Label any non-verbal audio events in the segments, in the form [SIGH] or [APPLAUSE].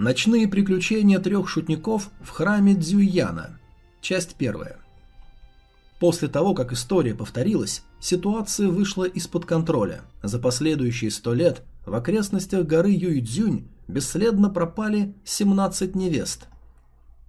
Ночные приключения трех шутников в храме Дзюяна. Часть первая. После того, как история повторилась, ситуация вышла из-под контроля. За последующие сто лет в окрестностях горы Юйцзюнь бесследно пропали 17 невест.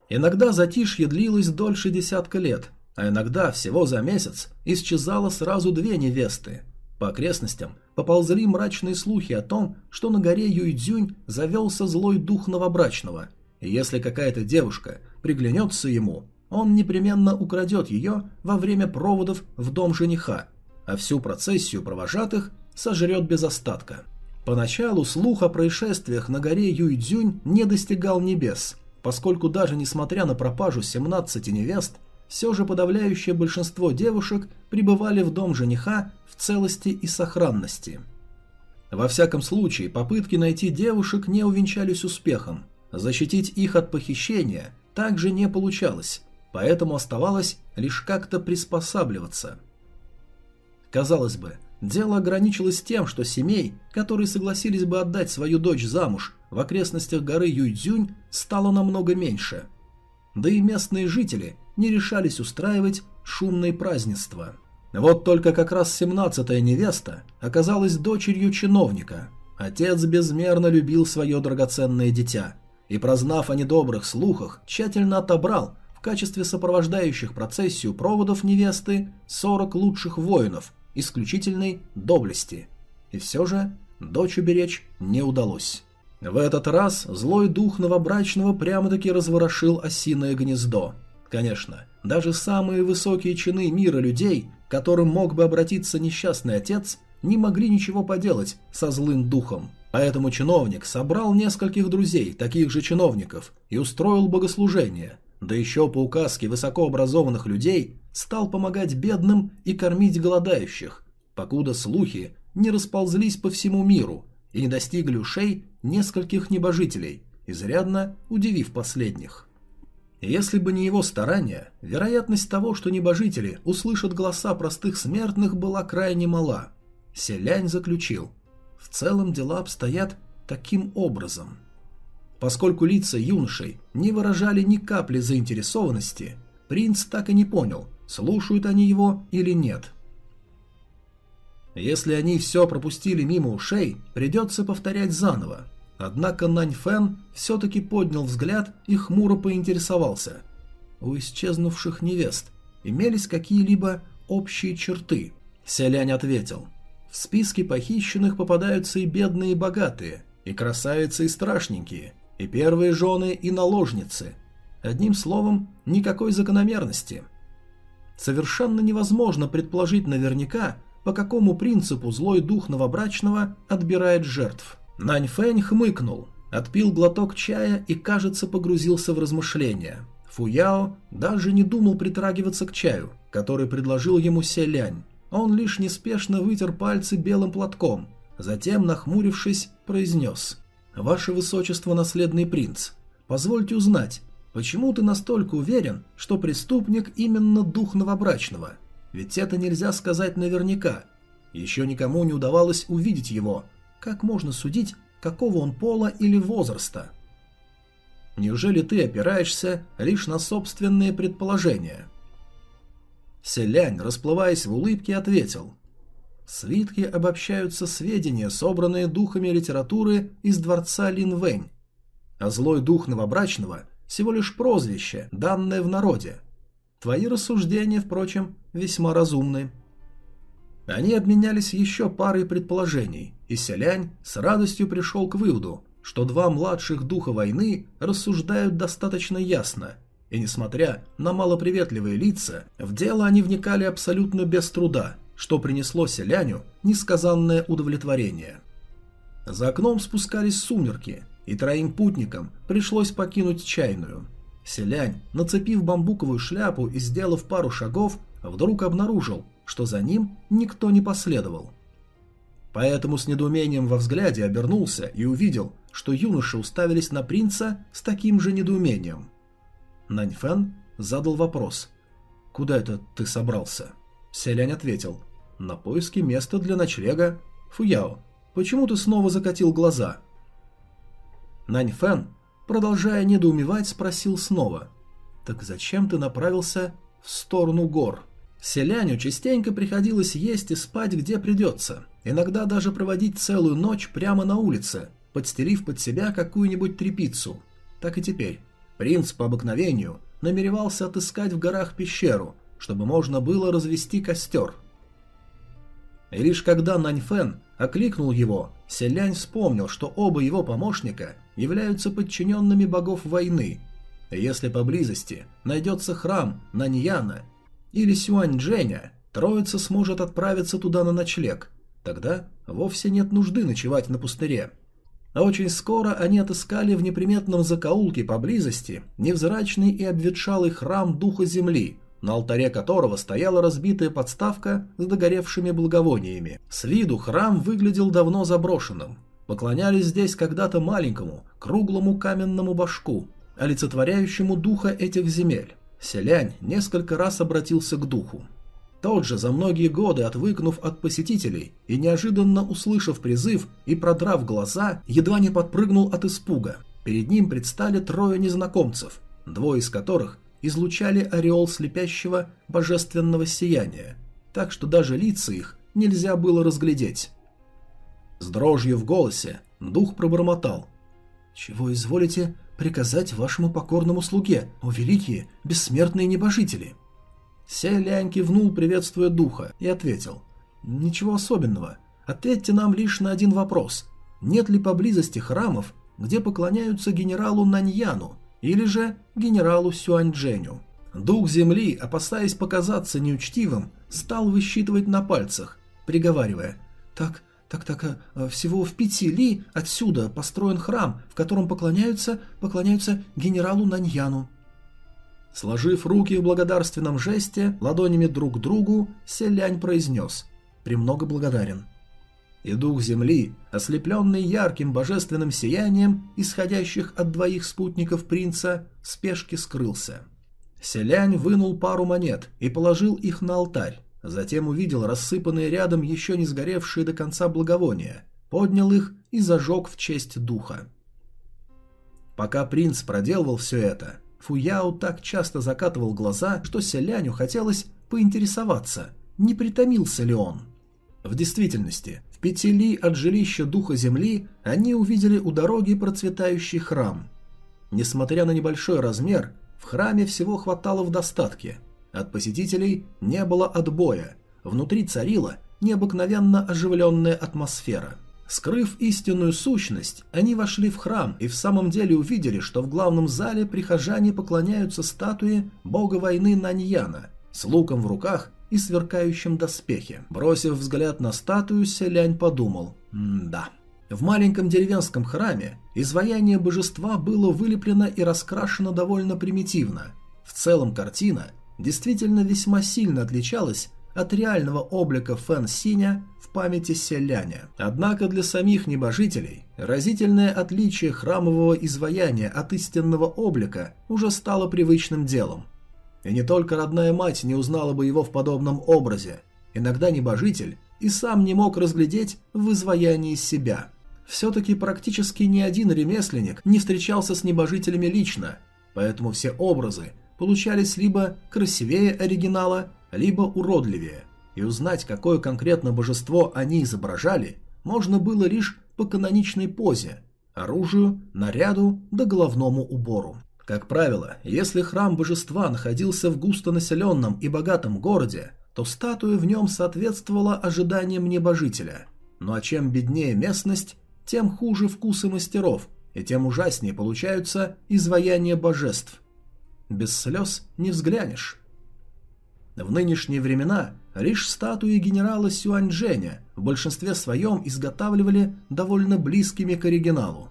Иногда затишье длилось дольше десятка лет, а иногда всего за месяц исчезало сразу две невесты. По окрестностям поползли мрачные слухи о том, что на горе Юйцзюнь завелся злой дух новобрачного, и если какая-то девушка приглянется ему, он непременно украдет ее во время проводов в дом жениха, а всю процессию провожатых сожрет без остатка. Поначалу слух о происшествиях на горе Юйцзюнь не достигал небес, поскольку даже несмотря на пропажу 17 невест, все же подавляющее большинство девушек пребывали в дом жениха в целости и сохранности. Во всяком случае, попытки найти девушек не увенчались успехом, защитить их от похищения также не получалось, поэтому оставалось лишь как-то приспосабливаться. Казалось бы, дело ограничилось тем, что семей, которые согласились бы отдать свою дочь замуж в окрестностях горы Юйцзюнь, стало намного меньше. Да и местные жители не решались устраивать шумные празднества. Вот только как раз семнадцатая невеста оказалась дочерью чиновника. Отец безмерно любил свое драгоценное дитя и, прознав о недобрых слухах, тщательно отобрал в качестве сопровождающих процессию проводов невесты 40 лучших воинов исключительной доблести. И все же дочь уберечь не удалось. В этот раз злой дух новобрачного прямо-таки разворошил осиное гнездо. Конечно, даже самые высокие чины мира людей, к которым мог бы обратиться несчастный отец, не могли ничего поделать со злым духом. Поэтому чиновник собрал нескольких друзей, таких же чиновников, и устроил богослужение – да еще по указке высокообразованных людей стал помогать бедным и кормить голодающих, покуда слухи не расползлись по всему миру и не достигли ушей нескольких небожителей, изрядно удивив последних. Если бы не его старания, вероятность того, что небожители услышат голоса простых смертных, была крайне мала. Селянь заключил, в целом дела обстоят таким образом – Поскольку лица юношей не выражали ни капли заинтересованности, принц так и не понял, слушают они его или нет. Если они все пропустили мимо ушей, придется повторять заново. Однако Нань Фэн все-таки поднял взгляд и хмуро поинтересовался. У исчезнувших невест имелись какие-либо общие черты? Селянь ответил. В списке похищенных попадаются и бедные, и богатые, и красавицы, и страшненькие – и первые жены, и наложницы. Одним словом, никакой закономерности. Совершенно невозможно предположить наверняка, по какому принципу злой дух новобрачного отбирает жертв. Нань Фэнь хмыкнул, отпил глоток чая и, кажется, погрузился в размышления. Фуяо даже не думал притрагиваться к чаю, который предложил ему Селянь. Он лишь неспешно вытер пальцы белым платком, затем, нахмурившись, произнес «Ваше Высочество, наследный принц, позвольте узнать, почему ты настолько уверен, что преступник именно дух новобрачного? Ведь это нельзя сказать наверняка. Еще никому не удавалось увидеть его. Как можно судить, какого он пола или возраста?» Неужели ты опираешься лишь на собственные предположения?» Селянь, расплываясь в улыбке, ответил. В свитке обобщаются сведения, собранные духами литературы из дворца Линвэнь. А злой дух новобрачного – всего лишь прозвище, данное в народе. Твои рассуждения, впрочем, весьма разумны. Они обменялись еще парой предположений, и Селянь с радостью пришел к выводу, что два младших духа войны рассуждают достаточно ясно, и несмотря на малоприветливые лица, в дело они вникали абсолютно без труда – что принесло селяню несказанное удовлетворение. За окном спускались сумерки, и троим путникам пришлось покинуть чайную. Селянь, нацепив бамбуковую шляпу и сделав пару шагов, вдруг обнаружил, что за ним никто не последовал. Поэтому с недоумением во взгляде обернулся и увидел, что юноши уставились на принца с таким же недоумением. Наньфэн задал вопрос. «Куда это ты собрался?» Селянь ответил на поиски места для ночлега. Фуяо, почему ты снова закатил глаза? Нань Фэн продолжая недоумевать, спросил снова. «Так зачем ты направился в сторону гор?» Селяню частенько приходилось есть и спать где придется, иногда даже проводить целую ночь прямо на улице, подстелив под себя какую-нибудь трепицу. Так и теперь. Принц по обыкновению намеревался отыскать в горах пещеру, чтобы можно было развести костер. И лишь когда Наньфен окликнул его, Селянь вспомнил, что оба его помощника являются подчиненными богов войны. Если поблизости найдется храм Наньяна или Сюань-Дженя, троица сможет отправиться туда на ночлег. Тогда вовсе нет нужды ночевать на пустыре. А очень скоро они отыскали в неприметном закоулке поблизости невзрачный и обветшалый храм Духа Земли, на алтаре которого стояла разбитая подставка с догоревшими благовониями. С виду храм выглядел давно заброшенным. Поклонялись здесь когда-то маленькому, круглому каменному башку, олицетворяющему духа этих земель. Селянь несколько раз обратился к духу. Тот же, за многие годы отвыкнув от посетителей и неожиданно услышав призыв и продрав глаза, едва не подпрыгнул от испуга. Перед ним предстали трое незнакомцев, двое из которых излучали ореол слепящего божественного сияния, так что даже лица их нельзя было разглядеть. С дрожью в голосе дух пробормотал. «Чего изволите приказать вашему покорному слуге, о великие, бессмертные небожители?» Селянь кивнул, приветствуя духа, и ответил. «Ничего особенного. Ответьте нам лишь на один вопрос. Нет ли поблизости храмов, где поклоняются генералу Наньяну или же генералу Сюаньчжэню?» Дух земли, опасаясь показаться неучтивым, стал высчитывать на пальцах, приговаривая «Так, так-так, э, всего в пяти ли отсюда построен храм, в котором поклоняются, поклоняются генералу Наньяну. Сложив руки в благодарственном жесте, ладонями друг к другу, Селянь произнес «Премного благодарен». И дух земли, ослепленный ярким божественным сиянием, исходящих от двоих спутников принца, в спешке скрылся. Селянь вынул пару монет и положил их на алтарь. Затем увидел рассыпанные рядом еще не сгоревшие до конца благовония, поднял их и зажег в честь духа. Пока принц проделывал все это, Фуяо так часто закатывал глаза, что Селяню хотелось поинтересоваться, не притомился ли он. В действительности, в пяти ли от жилища духа земли они увидели у дороги процветающий храм. Несмотря на небольшой размер, в храме всего хватало в достатке – от посетителей не было отбоя, внутри царила необыкновенно оживленная атмосфера. Скрыв истинную сущность, они вошли в храм и в самом деле увидели, что в главном зале прихожане поклоняются статуе бога войны Наньяна с луком в руках и сверкающим доспехе. Бросив взгляд на статую, Селянь подумал «Да». В маленьком деревенском храме изваяние божества было вылеплено и раскрашено довольно примитивно. В целом картина действительно весьма сильно отличалась от реального облика Фэн Синя в памяти селяня. Однако для самих небожителей разительное отличие храмового изваяния от истинного облика уже стало привычным делом. И не только родная мать не узнала бы его в подобном образе, иногда небожитель и сам не мог разглядеть в изваянии себя. Все-таки практически ни один ремесленник не встречался с небожителями лично, поэтому все образы получались либо красивее оригинала, либо уродливее, и узнать, какое конкретно божество они изображали, можно было лишь по каноничной позе, оружию, наряду да головному убору. Как правило, если храм божества находился в густонаселенном и богатом городе, то статуя в нем соответствовала ожиданиям небожителя. Ну а чем беднее местность, тем хуже вкусы мастеров, и тем ужаснее получаются изваяния божеств. Без слез не взглянешь. В нынешние времена лишь статуи генерала Сюаньчжэня в большинстве своем изготавливали довольно близкими к оригиналу.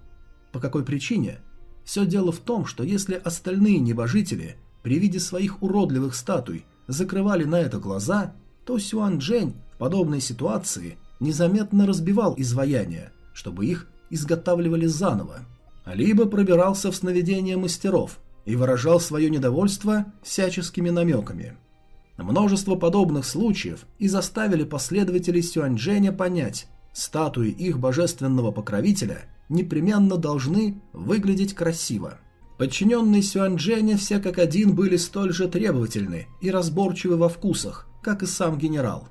По какой причине? Все дело в том, что если остальные небожители при виде своих уродливых статуй закрывали на это глаза, то Сюаньчжэнь в подобной ситуации незаметно разбивал изваяния, чтобы их изготавливали заново. Либо пробирался в сновидения мастеров – и выражал свое недовольство всяческими намеками. Множество подобных случаев и заставили последователей Сюаньчжэня понять, статуи их божественного покровителя непременно должны выглядеть красиво. Подчиненные Сюаньчжэня все как один были столь же требовательны и разборчивы во вкусах, как и сам генерал.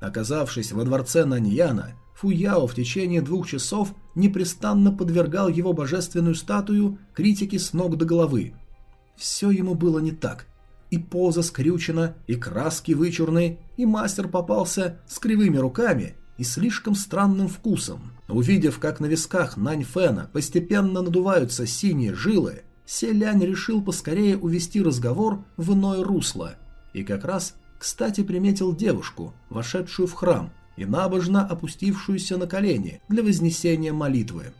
Оказавшись во дворце Наньяна, Фуяо в течение двух часов непрестанно подвергал его божественную статую критике с ног до головы. Все ему было не так. И поза скрючена, и краски вычурны, и мастер попался с кривыми руками и слишком странным вкусом. Увидев, как на висках Нань Фэна постепенно надуваются синие жилы, Селянь решил поскорее увести разговор в иное русло. И как раз, кстати, приметил девушку, вошедшую в храм и набожно опустившуюся на колени для вознесения молитвы.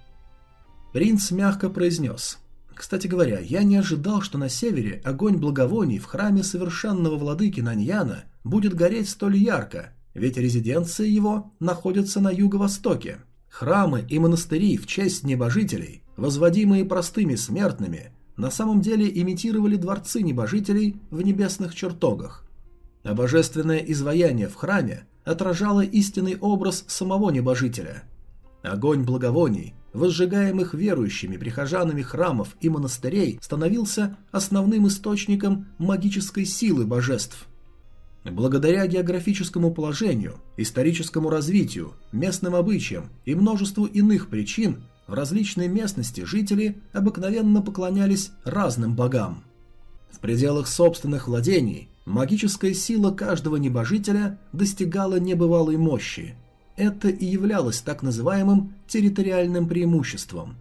Принц мягко произнес «Кстати говоря, я не ожидал, что на севере огонь благовоний в храме совершенного владыки Наньяна будет гореть столь ярко, ведь резиденция его находится на юго-востоке. Храмы и монастыри в честь небожителей, возводимые простыми смертными, на самом деле имитировали дворцы небожителей в небесных чертогах. А божественное изваяние в храме отражало истинный образ самого небожителя. Огонь благовоний, возжигаемых верующими прихожанами храмов и монастырей, становился основным источником магической силы божеств – Благодаря географическому положению, историческому развитию, местным обычаям и множеству иных причин, в различной местности жители обыкновенно поклонялись разным богам. В пределах собственных владений магическая сила каждого небожителя достигала небывалой мощи. Это и являлось так называемым территориальным преимуществом.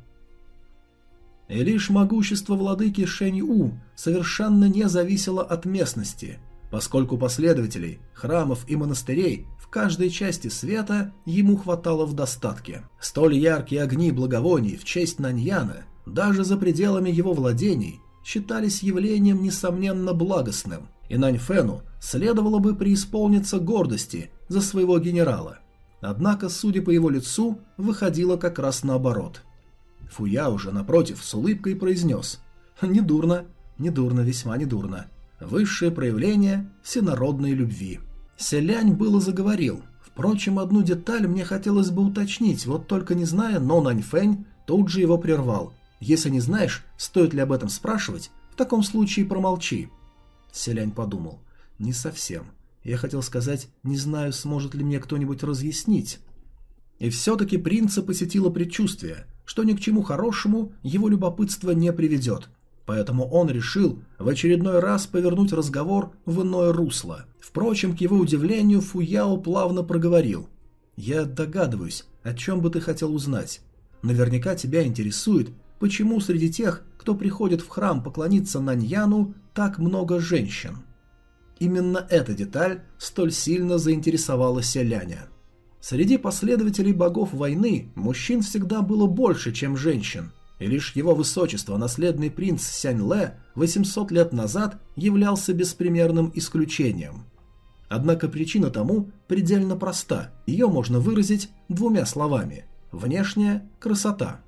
И лишь могущество владыки Шэнь-У совершенно не зависело от местности – поскольку последователей, храмов и монастырей в каждой части света ему хватало в достатке. Столь яркие огни благовоний в честь Наньяна, даже за пределами его владений, считались явлением несомненно благостным, и Наньфену следовало бы преисполниться гордости за своего генерала. Однако, судя по его лицу, выходило как раз наоборот. Фуя уже, напротив, с улыбкой произнес «Недурно, недурно, весьма недурно высшее проявление всенародной любви. Селянь было заговорил. Впрочем, одну деталь мне хотелось бы уточнить, вот только не зная, но Наньфэнь тут же его прервал. Если не знаешь, стоит ли об этом спрашивать, в таком случае промолчи. Селянь подумал. Не совсем. Я хотел сказать, не знаю, сможет ли мне кто-нибудь разъяснить. И все-таки принца посетило предчувствие, что ни к чему хорошему его любопытство не приведет – Поэтому он решил в очередной раз повернуть разговор в иное русло. Впрочем, к его удивлению, Фуяо плавно проговорил. «Я догадываюсь, о чем бы ты хотел узнать. Наверняка тебя интересует, почему среди тех, кто приходит в храм поклониться Наньяну, так много женщин». Именно эта деталь столь сильно заинтересовала селяня. Среди последователей богов войны мужчин всегда было больше, чем женщин – и лишь его высочество, наследный принц Сянь-Ле, 800 лет назад являлся беспримерным исключением. Однако причина тому предельно проста, ее можно выразить двумя словами – внешняя красота.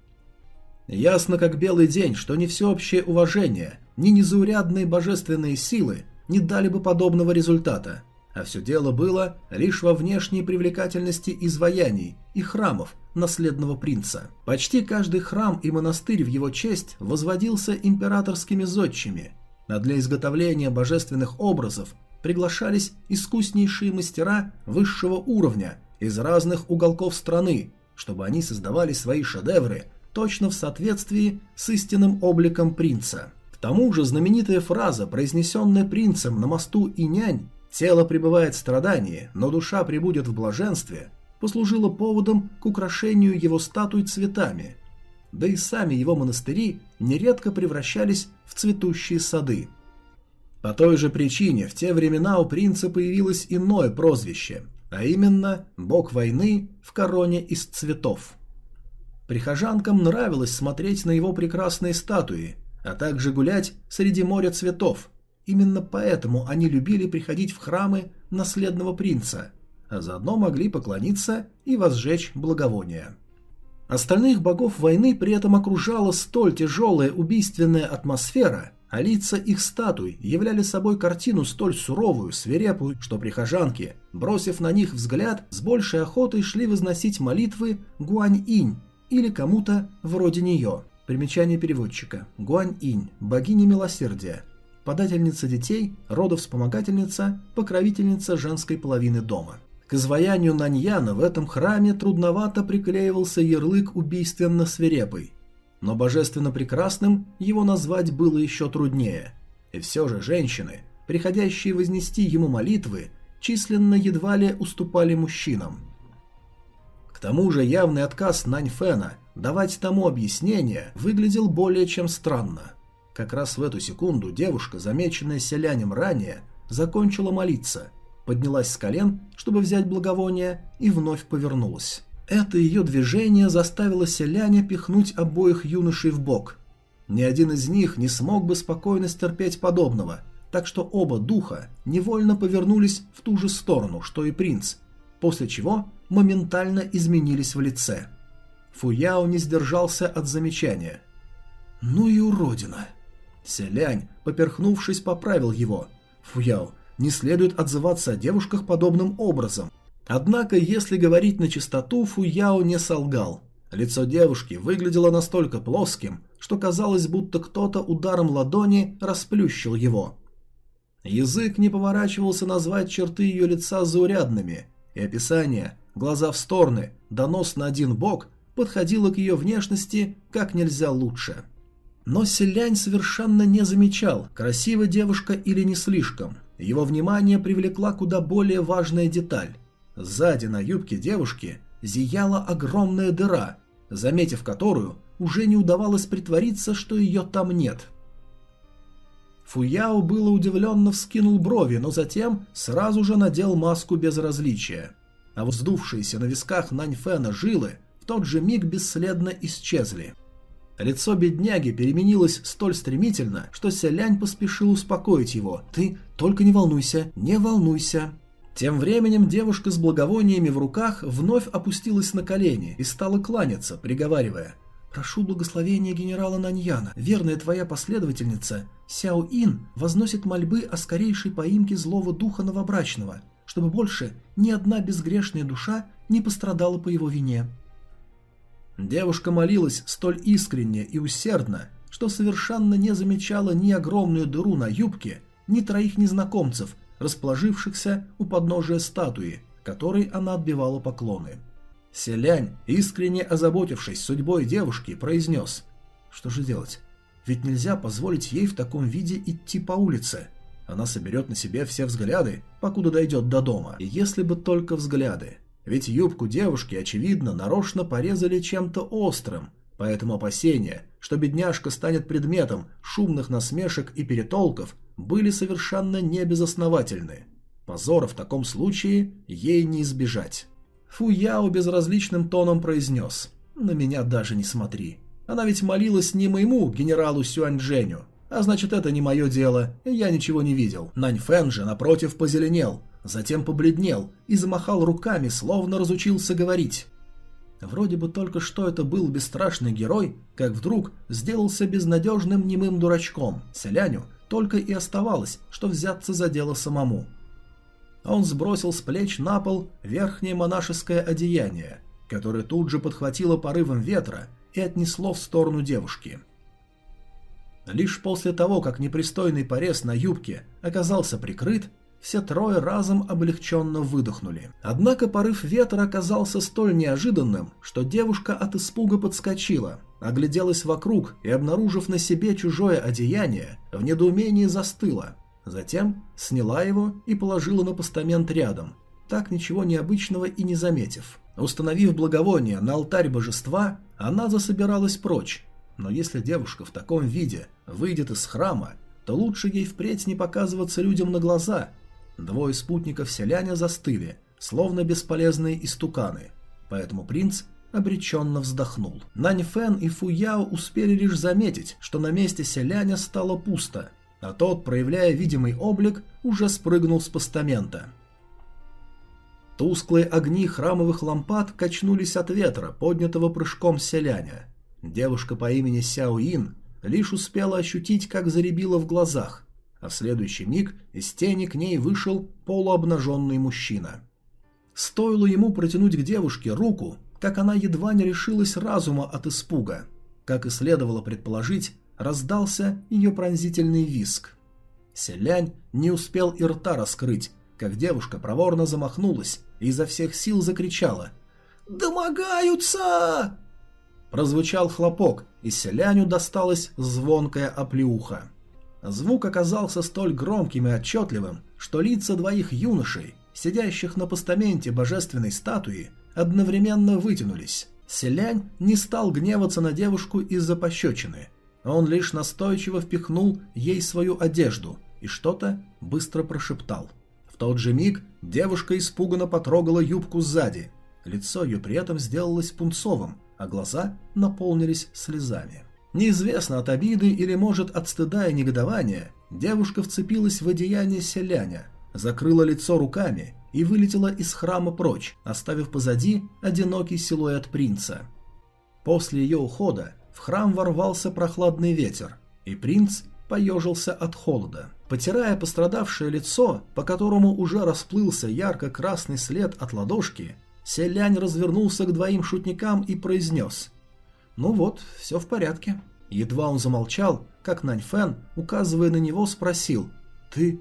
Ясно как белый день, что ни всеобщее уважение, ни незаурядные божественные силы не дали бы подобного результата, а все дело было лишь во внешней привлекательности изваяний и храмов, наследного принца. Почти каждый храм и монастырь в его честь возводился императорскими зодчими, а для изготовления божественных образов приглашались искуснейшие мастера высшего уровня из разных уголков страны, чтобы они создавали свои шедевры точно в соответствии с истинным обликом принца. Тому же знаменитая фраза, произнесенная принцем на мосту Инянь «Тело пребывает в страдании, но душа пребудет в блаженстве», послужило поводом к украшению его статуй цветами. Да и сами его монастыри нередко превращались в цветущие сады. По той же причине в те времена у принца появилось иное прозвище, а именно «бог войны в короне из цветов». Прихожанкам нравилось смотреть на его прекрасные статуи, а также гулять среди моря цветов. Именно поэтому они любили приходить в храмы наследного принца, а заодно могли поклониться и возжечь благовония. Остальных богов войны при этом окружала столь тяжелая убийственная атмосфера, а лица их статуй являли собой картину столь суровую, свирепую, что прихожанки, бросив на них взгляд, с большей охотой шли возносить молитвы Гуань-инь или кому-то вроде нее. Примечание переводчика. Гуань-инь, богиня милосердия. Подательница детей, родовспомогательница, покровительница женской половины дома. К изваянию Наньяна в этом храме трудновато приклеивался ярлык убийственно свирепый. Но божественно прекрасным его назвать было еще труднее. И все же женщины, приходящие вознести ему молитвы, численно едва ли уступали мужчинам. К тому же явный отказ Наньфена давать тому объяснение выглядел более чем странно. Как раз в эту секунду девушка, замеченная селянем ранее, закончила молиться, поднялась с колен, чтобы взять благовоние, и вновь повернулась. Это ее движение заставило селяня пихнуть обоих юношей в бок. Ни один из них не смог бы спокойно стерпеть подобного, так что оба духа невольно повернулись в ту же сторону, что и принц, после чего моментально изменились в лице. Фуяо не сдержался от замечания. «Ну и уродина!» Селянь, поперхнувшись, поправил его. «Фуяо, не следует отзываться о девушках подобным образом». Однако, если говорить на чистоту, Фуяо не солгал. Лицо девушки выглядело настолько плоским, что казалось, будто кто-то ударом ладони расплющил его. Язык не поворачивался назвать черты ее лица заурядными, и описание глаза в стороны, донос на один бок, подходило к ее внешности как нельзя лучше. Но Селянь совершенно не замечал, красива девушка или не слишком. Его внимание привлекла куда более важная деталь. Сзади на юбке девушки зияла огромная дыра, заметив которую, уже не удавалось притвориться, что ее там нет. Фуяо было удивленно вскинул брови, но затем сразу же надел маску безразличия а вздувшиеся на висках Наньфена жилы тот же миг бесследно исчезли. Лицо бедняги переменилось столь стремительно, что Селянь поспешил успокоить его. «Ты только не волнуйся, не волнуйся». Тем временем девушка с благовониями в руках вновь опустилась на колени и стала кланяться, приговаривая «Прошу благословения генерала Наньяна. Верная твоя последовательница, Сяо Ин, возносит мольбы о скорейшей поимке злого духа новобрачного чтобы больше ни одна безгрешная душа не пострадала по его вине. Девушка молилась столь искренне и усердно, что совершенно не замечала ни огромную дыру на юбке, ни троих незнакомцев, расположившихся у подножия статуи, которой она отбивала поклоны. Селянь, искренне озаботившись судьбой девушки, произнес «Что же делать? Ведь нельзя позволить ей в таком виде идти по улице. Она соберет на себе все взгляды, покуда дойдет до дома. И если бы только взгляды. Ведь юбку девушки, очевидно, нарочно порезали чем-то острым, поэтому опасения, что бедняжка станет предметом шумных насмешек и перетолков, были совершенно небезосновательны. Позора в таком случае ей не избежать. Фу Яо безразличным тоном произнес «На меня даже не смотри. Она ведь молилась не моему генералу Сюаньчжэню, а значит, это не мое дело, я ничего не видел. Нань Фэн же, напротив, позеленел, затем побледнел и замахал руками, словно разучился говорить. Вроде бы только что это был бесстрашный герой, как вдруг сделался безнадежным немым дурачком. Селяню только и оставалось, что взяться за дело самому. Он сбросил с плеч на пол верхнее монашеское одеяние, которое тут же подхватило порывом ветра и отнесло в сторону девушки. Лишь после того, как непристойный порез на юбке оказался прикрыт, все трое разом облегченно выдохнули. Однако порыв ветра оказался столь неожиданным, что девушка от испуга подскочила, огляделась вокруг и, обнаружив на себе чужое одеяние, в недоумении застыла. Затем сняла его и положила на постамент рядом, так ничего необычного и не заметив. Установив благовоние на алтарь божества, она засобиралась прочь, но если девушка в таком виде выйдет из храма, то лучше ей впредь не показываться людям на глаза. Двое спутников селяня застыли, словно бесполезные истуканы, поэтому принц обреченно вздохнул. Нань Фэн и Фу Яо успели лишь заметить, что на месте селяня стало пусто, а тот, проявляя видимый облик, уже спрыгнул с постамента. Тусклые огни храмовых лампад качнулись от ветра, поднятого прыжком селяня. Девушка по имени Сяо Ин лишь успела ощутить, как заребило в глазах, а в следующий миг из тени к ней вышел полуобнаженный мужчина. Стоило ему протянуть к девушке руку, как она едва не лишилась разума от испуга. Как и следовало предположить, раздался ее пронзительный виск. Селянь не успел и рта раскрыть, как девушка проворно замахнулась и изо всех сил закричала «Домогаются!». Прозвучал хлопок, и селяню досталась звонкая оплеуха. Звук оказался столь громким и отчетливым, что лица двоих юношей, сидящих на постаменте божественной статуи, одновременно вытянулись. Селянь не стал гневаться на девушку из-за пощечины. Он лишь настойчиво впихнул ей свою одежду и что-то быстро прошептал. В тот же миг девушка испуганно потрогала юбку сзади. Лицо ее при этом сделалось пунцовым, а глаза наполнились слезами. Неизвестно от обиды или, может, от стыда и негодования, девушка вцепилась в одеяние селяня, закрыла лицо руками и вылетела из храма прочь, оставив позади одинокий силуэт принца. После ее ухода в храм ворвался прохладный ветер, и принц поежился от холода. Потирая пострадавшее лицо, по которому уже расплылся ярко-красный след от ладошки, Селянь развернулся к двоим шутникам и произнес «Ну вот, все в порядке». Едва он замолчал, как Нань Фэн, указывая на него, спросил «Ты...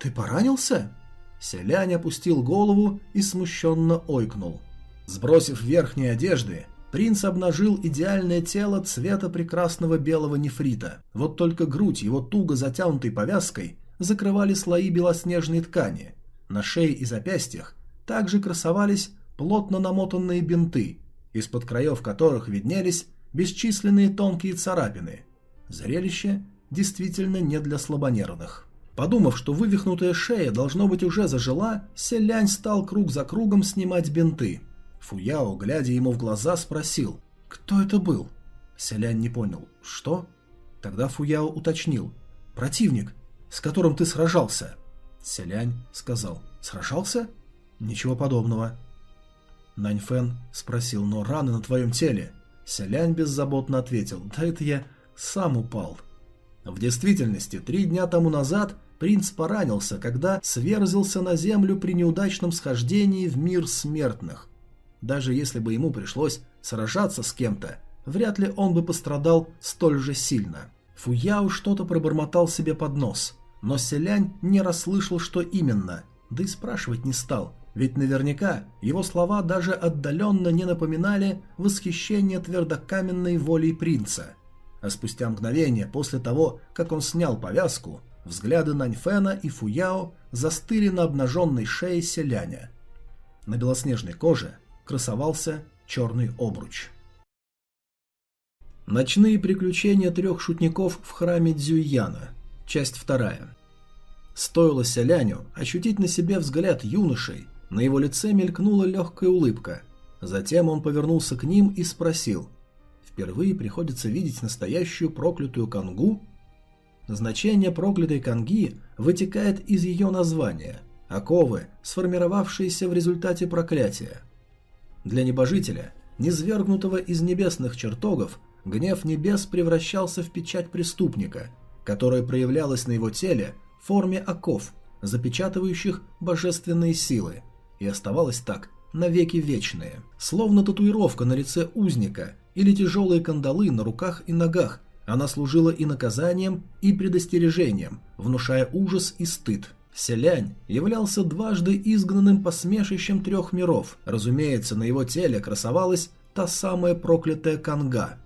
ты поранился?» Селянь опустил голову и смущенно ойкнул. Сбросив верхние одежды, принц обнажил идеальное тело цвета прекрасного белого нефрита. Вот только грудь его туго затянутой повязкой закрывали слои белоснежной ткани. На шее и запястьях также красовались плотно намотанные бинты, из-под краев которых виднелись бесчисленные тонкие царапины. Зрелище действительно не для слабонервных. Подумав, что вывихнутая шея должно быть уже зажила, Селянь стал круг за кругом снимать бинты. Фуяо, глядя ему в глаза, спросил «Кто это был?» Селянь не понял «Что?» Тогда Фуяо уточнил «Противник, с которым ты сражался». Селянь сказал «Сражался?» «Ничего подобного». Наньфэн спросил «Но раны на твоем теле?» Селянь беззаботно ответил, да это я сам упал. В действительности, три дня тому назад принц поранился, когда сверзился на землю при неудачном схождении в мир смертных. Даже если бы ему пришлось сражаться с кем-то, вряд ли он бы пострадал столь же сильно. Фуяо что-то пробормотал себе под нос, но селянь не расслышал, что именно, да и спрашивать не стал – ведь наверняка его слова даже отдаленно не напоминали восхищение твердокаменной волей принца. А спустя мгновение после того, как он снял повязку, взгляды Наньфена и Фуяо застыли на обнаженной шее селяня. На белоснежной коже красовался черный обруч. Ночные приключения трех шутников в храме Дзюйяна. Часть вторая. Стоило селяню ощутить на себе взгляд юношей, на его лице мелькнула легкая улыбка. Затем он повернулся к ним и спросил. «Впервые приходится видеть настоящую проклятую кангу?» Значение проклятой канги вытекает из ее названия – оковы, сформировавшиеся в результате проклятия. Для небожителя, низвергнутого из небесных чертогов, гнев небес превращался в печать преступника, которая проявлялась на его теле в форме оков, запечатывающих божественные силы – и оставалась так навеки вечные. Словно татуировка на лице узника или тяжелые кандалы на руках и ногах, она служила и наказанием, и предостережением, внушая ужас и стыд. Селянь являлся дважды изгнанным посмешищем трех миров. Разумеется, на его теле красовалась та самая проклятая канга.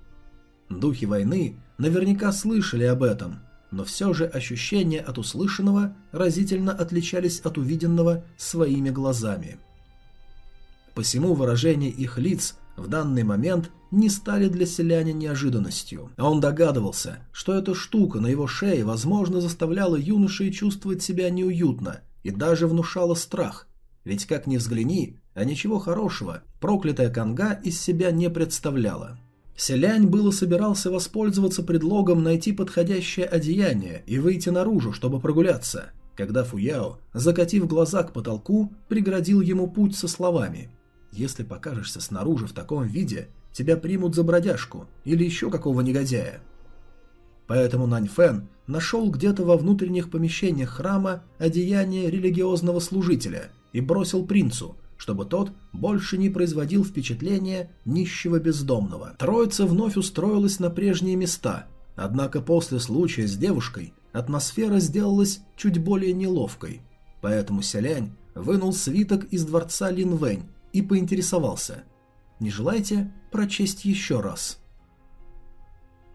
Духи войны наверняка слышали об этом, но все же ощущения от услышанного разительно отличались от увиденного своими глазами. Посему выражения их лиц в данный момент не стали для селяня неожиданностью. А он догадывался, что эта штука на его шее, возможно, заставляла юношей чувствовать себя неуютно и даже внушала страх. Ведь как ни взгляни, а ничего хорошего проклятая канга из себя не представляла. Селянь было собирался воспользоваться предлогом найти подходящее одеяние и выйти наружу, чтобы прогуляться, когда Фуяо, закатив глаза к потолку, преградил ему путь со словами «Если покажешься снаружи в таком виде, тебя примут за бродяжку или еще какого негодяя». Поэтому Нань Фэн нашел где-то во внутренних помещениях храма одеяние религиозного служителя и бросил принцу, чтобы тот больше не производил впечатления нищего бездомного. Троица вновь устроилась на прежние места, однако после случая с девушкой атмосфера сделалась чуть более неловкой, поэтому Селянь вынул свиток из дворца Линвэнь и поинтересовался «Не желаете прочесть еще раз?»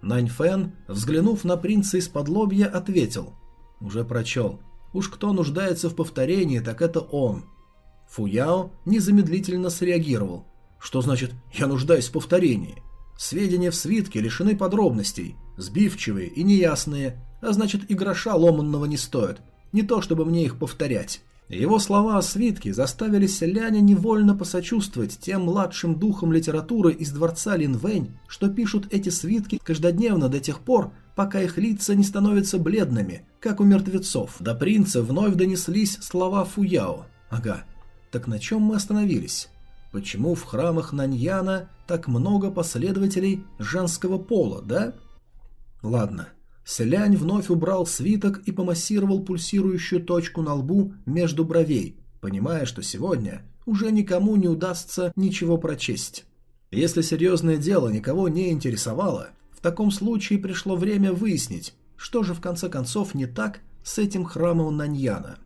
Нань Фэн, взглянув на принца из-под лобья, ответил «Уже прочел. Уж кто нуждается в повторении, так это он. Фуяо незамедлительно среагировал. Что значит «я нуждаюсь в повторении»? Сведения в свитке лишены подробностей, сбивчивые и неясные, а значит и гроша ломанного не стоят. Не то, чтобы мне их повторять. Его слова о свитке заставили селяне невольно посочувствовать тем младшим духам литературы из дворца Линвэнь, что пишут эти свитки каждодневно до тех пор, пока их лица не становятся бледными, как у мертвецов. До принца вновь донеслись слова Фуяо. Ага, так на чем мы остановились? Почему в храмах Наньяна так много последователей женского пола, да? Ладно. Селянь вновь убрал свиток и помассировал пульсирующую точку на лбу между бровей, понимая, что сегодня уже никому не удастся ничего прочесть. Если серьезное дело никого не интересовало, в таком случае пришло время выяснить, что же в конце концов не так с этим храмом Наньяна.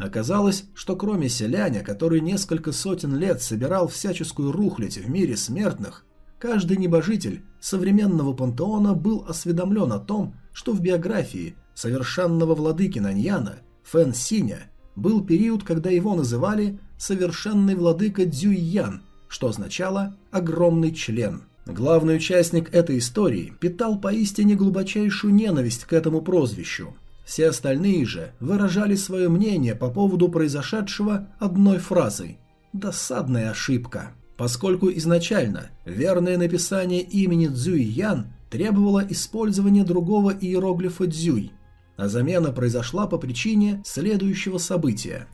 Оказалось, что кроме селяня, который несколько сотен лет собирал всяческую рухлядь в мире смертных, каждый небожитель современного пантеона был осведомлен о том, что в биографии совершенного владыки Наньяна Фэн Синя был период, когда его называли «совершенный владыка Дзюйян», что означало «огромный член». Главный участник этой истории питал поистине глубочайшую ненависть к этому прозвищу, все остальные же выражали свое мнение по поводу произошедшего одной фразой «досадная ошибка», поскольку изначально верное написание имени Цзюй Ян требовало использования другого иероглифа Цзюй, а замена произошла по причине следующего события.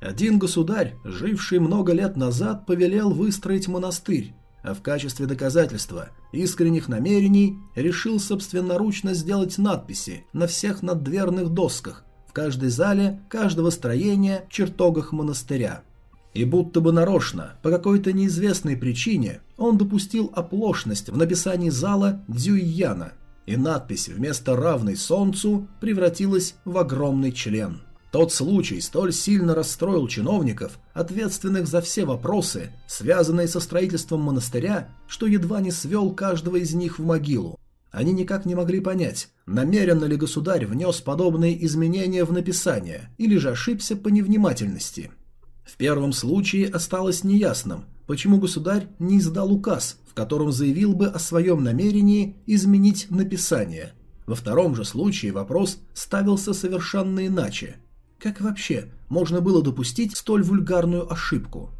Один государь, живший много лет назад, повелел выстроить монастырь, а в качестве доказательства искренних намерений решил собственноручно сделать надписи на всех наддверных досках в каждой зале каждого строения чертогах монастыря. И будто бы нарочно, по какой-то неизвестной причине, он допустил оплошность в написании зала Дзюйяна, и надпись вместо равной солнцу превратилась в огромный член. Тот случай столь сильно расстроил чиновников, ответственных за все вопросы, связанные со строительством монастыря, что едва не свел каждого из них в могилу. Они никак не могли понять, намеренно ли государь внес подобные изменения в написание, или же ошибся по невнимательности. В первом случае осталось неясным, почему государь не издал указ, в котором заявил бы о своем намерении изменить написание. Во втором же случае вопрос ставился совершенно иначе – как вообще можно было допустить столь вульгарную ошибку?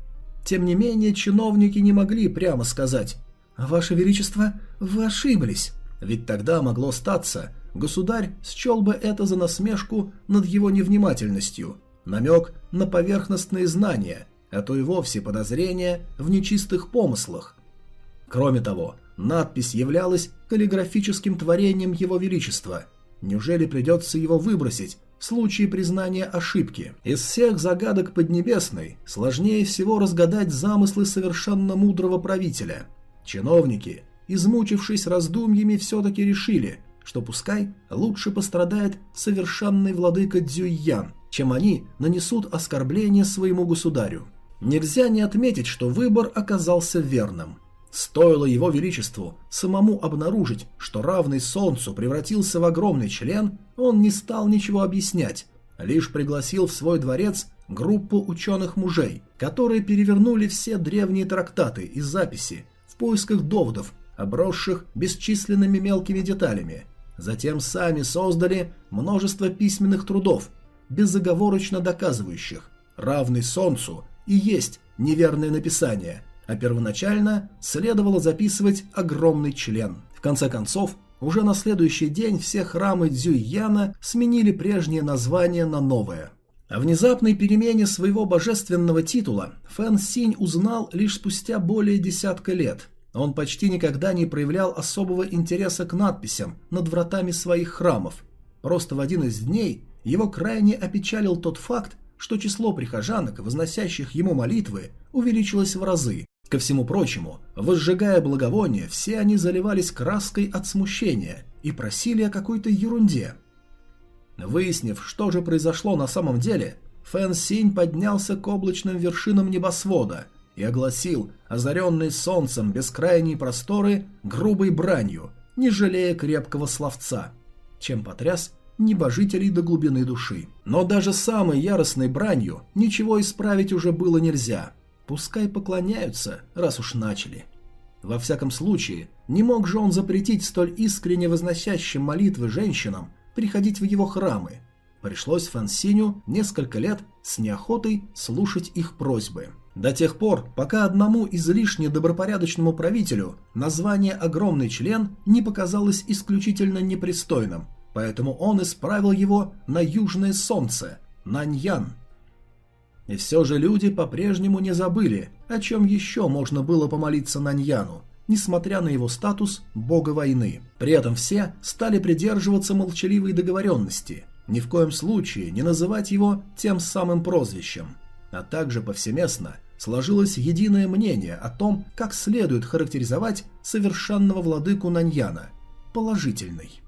Тем не менее, чиновники не могли прямо сказать «Ваше Величество, вы ошиблись», ведь тогда могло статься, государь счел бы это за насмешку над его невнимательностью, намек на поверхностные знания, а то и вовсе подозрения в нечистых помыслах. Кроме того, надпись являлась каллиграфическим творением его величества. Неужели придется его выбросить, случае признания ошибки. Из всех загадок Поднебесной сложнее всего разгадать замыслы совершенно мудрого правителя. Чиновники, измучившись раздумьями, все-таки решили, что пускай лучше пострадает совершенный владыка Дзюйян, чем они нанесут оскорбление своему государю. Нельзя не отметить, что выбор оказался верным. Стоило его величеству самому обнаружить, что равный Солнцу превратился в огромный член, он не стал ничего объяснять, лишь пригласил в свой дворец группу ученых-мужей, которые перевернули все древние трактаты и записи в поисках доводов, обросших бесчисленными мелкими деталями. Затем сами создали множество письменных трудов, безоговорочно доказывающих, равный Солнцу и есть неверное написание – а первоначально следовало записывать огромный член. В конце концов, уже на следующий день все храмы Дзюйяна сменили прежнее название на новое. О внезапной перемене своего божественного титула Фэн Синь узнал лишь спустя более десятка лет. Он почти никогда не проявлял особого интереса к надписям над вратами своих храмов. Просто в один из дней его крайне опечалил тот факт, что число прихожанок, возносящих ему молитвы, увеличилось в разы. Ко всему прочему, возжигая благовоние, все они заливались краской от смущения и просили о какой-то ерунде. Выяснив, что же произошло на самом деле, Фэн Синь поднялся к облачным вершинам небосвода и огласил озаренные солнцем бескрайние просторы грубой бранью, не жалея крепкого словца, чем потряс небожителей до глубины души. Но даже самой яростной бранью ничего исправить уже было нельзя. Пускай поклоняются, раз уж начали. Во всяком случае, не мог же он запретить столь искренне возносящим молитвы женщинам приходить в его храмы. Пришлось Фансиню несколько лет с неохотой слушать их просьбы. До тех пор, пока одному излишне добропорядочному правителю название «огромный член» не показалось исключительно непристойным, поэтому он исправил его на южное солнце, Наньян. И все же люди по-прежнему не забыли, о чем еще можно было помолиться Наньяну, несмотря на его статус бога войны. При этом все стали придерживаться молчаливой договоренности, ни в коем случае не называть его тем самым прозвищем, а также повсеместно сложилось единое мнение о том, как следует характеризовать совершенного владыку Наньяна – положительный.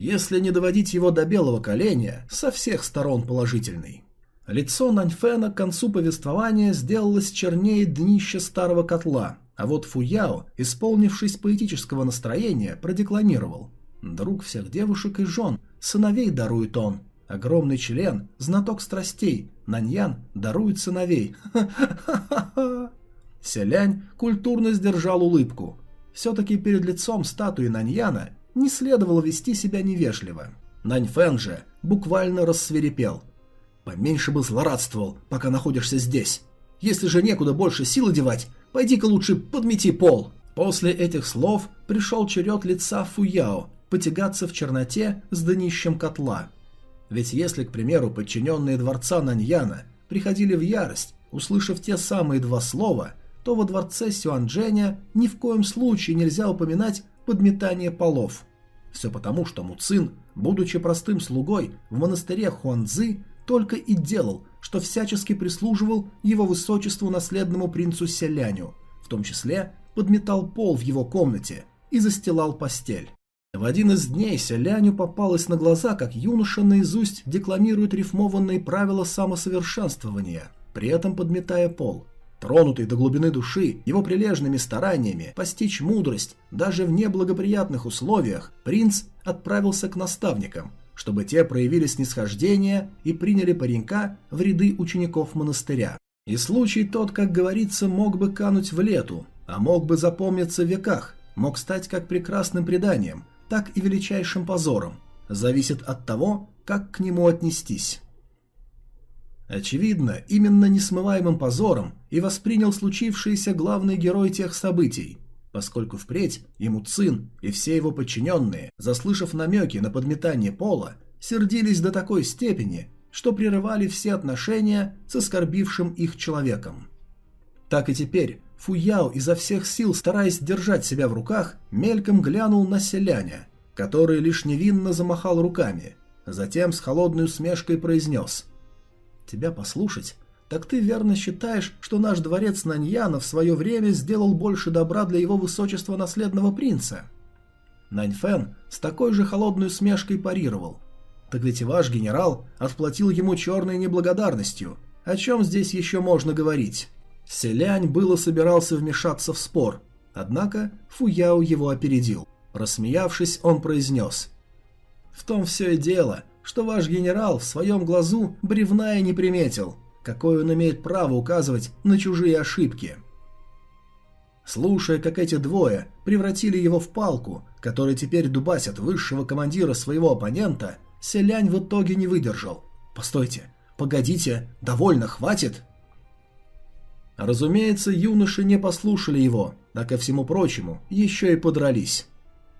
Если не доводить его до белого коленя, со всех сторон положительный. Лицо Наньфена к концу повествования сделалось чернее днища старого котла, а вот Фуяо, исполнившись поэтического настроения, продекламировал «Друг всех девушек и жен, сыновей дарует он, огромный член, знаток страстей, Наньян дарует сыновей». [LAUGHS] Селянь культурно сдержал улыбку. Все-таки перед лицом статуи Наньяна не следовало вести себя невежливо. Наньфэн же буквально рассверепел. «Поменьше бы злорадствовал, пока находишься здесь. Если же некуда больше силы девать, пойди-ка лучше подмети пол». После этих слов пришел черед лица Фуяо потягаться в черноте с днищем котла. Ведь если, к примеру, подчиненные дворца Наньяна приходили в ярость, услышав те самые два слова, то во дворце Сюанчжэня ни в коем случае нельзя упоминать подметание полов. Все потому, что Муцин, будучи простым слугой в монастыре Хуанцзы, только и делал, что всячески прислуживал его высочеству наследному принцу Селяню, в том числе подметал пол в его комнате и застилал постель. В один из дней Селяню попалось на глаза, как юноша наизусть декламирует рифмованные правила самосовершенствования, при этом подметая пол. Тронутый до глубины души его прилежными стараниями постичь мудрость даже в неблагоприятных условиях, принц отправился к наставникам, чтобы те проявили снисхождение и приняли паренька в ряды учеников монастыря. И случай тот, как говорится, мог бы кануть в лету, а мог бы запомниться в веках, мог стать как прекрасным преданием, так и величайшим позором, зависит от того, как к нему отнестись. Очевидно, именно несмываемым позором и воспринял случившееся главный герой тех событий, поскольку впредь ему Цин и все его подчиненные, заслышав намеки на подметание пола, сердились до такой степени, что прерывали все отношения с оскорбившим их человеком. Так и теперь Фуяо изо всех сил, стараясь держать себя в руках, мельком глянул на селяня, который лишь невинно замахал руками, затем с холодной усмешкой произнес Тебя послушать? Так ты верно считаешь, что наш дворец Наньяна в свое время сделал больше добра для его высочества наследного принца? Наньфэн с такой же холодной усмешкой парировал. Так ведь и ваш генерал отплатил ему черной неблагодарностью. О чем здесь еще можно говорить? Селянь было собирался вмешаться в спор, однако Фуяо его опередил. Рассмеявшись, он произнес. «В том все и дело, что ваш генерал в своем глазу бревна и не приметил. Какое он имеет право указывать на чужие ошибки? Слушая, как эти двое превратили его в палку, который теперь дубасят высшего командира своего оппонента, Селянь в итоге не выдержал. «Постойте, погодите, довольно, хватит!» Разумеется, юноши не послушали его, а ко всему прочему, еще и подрались.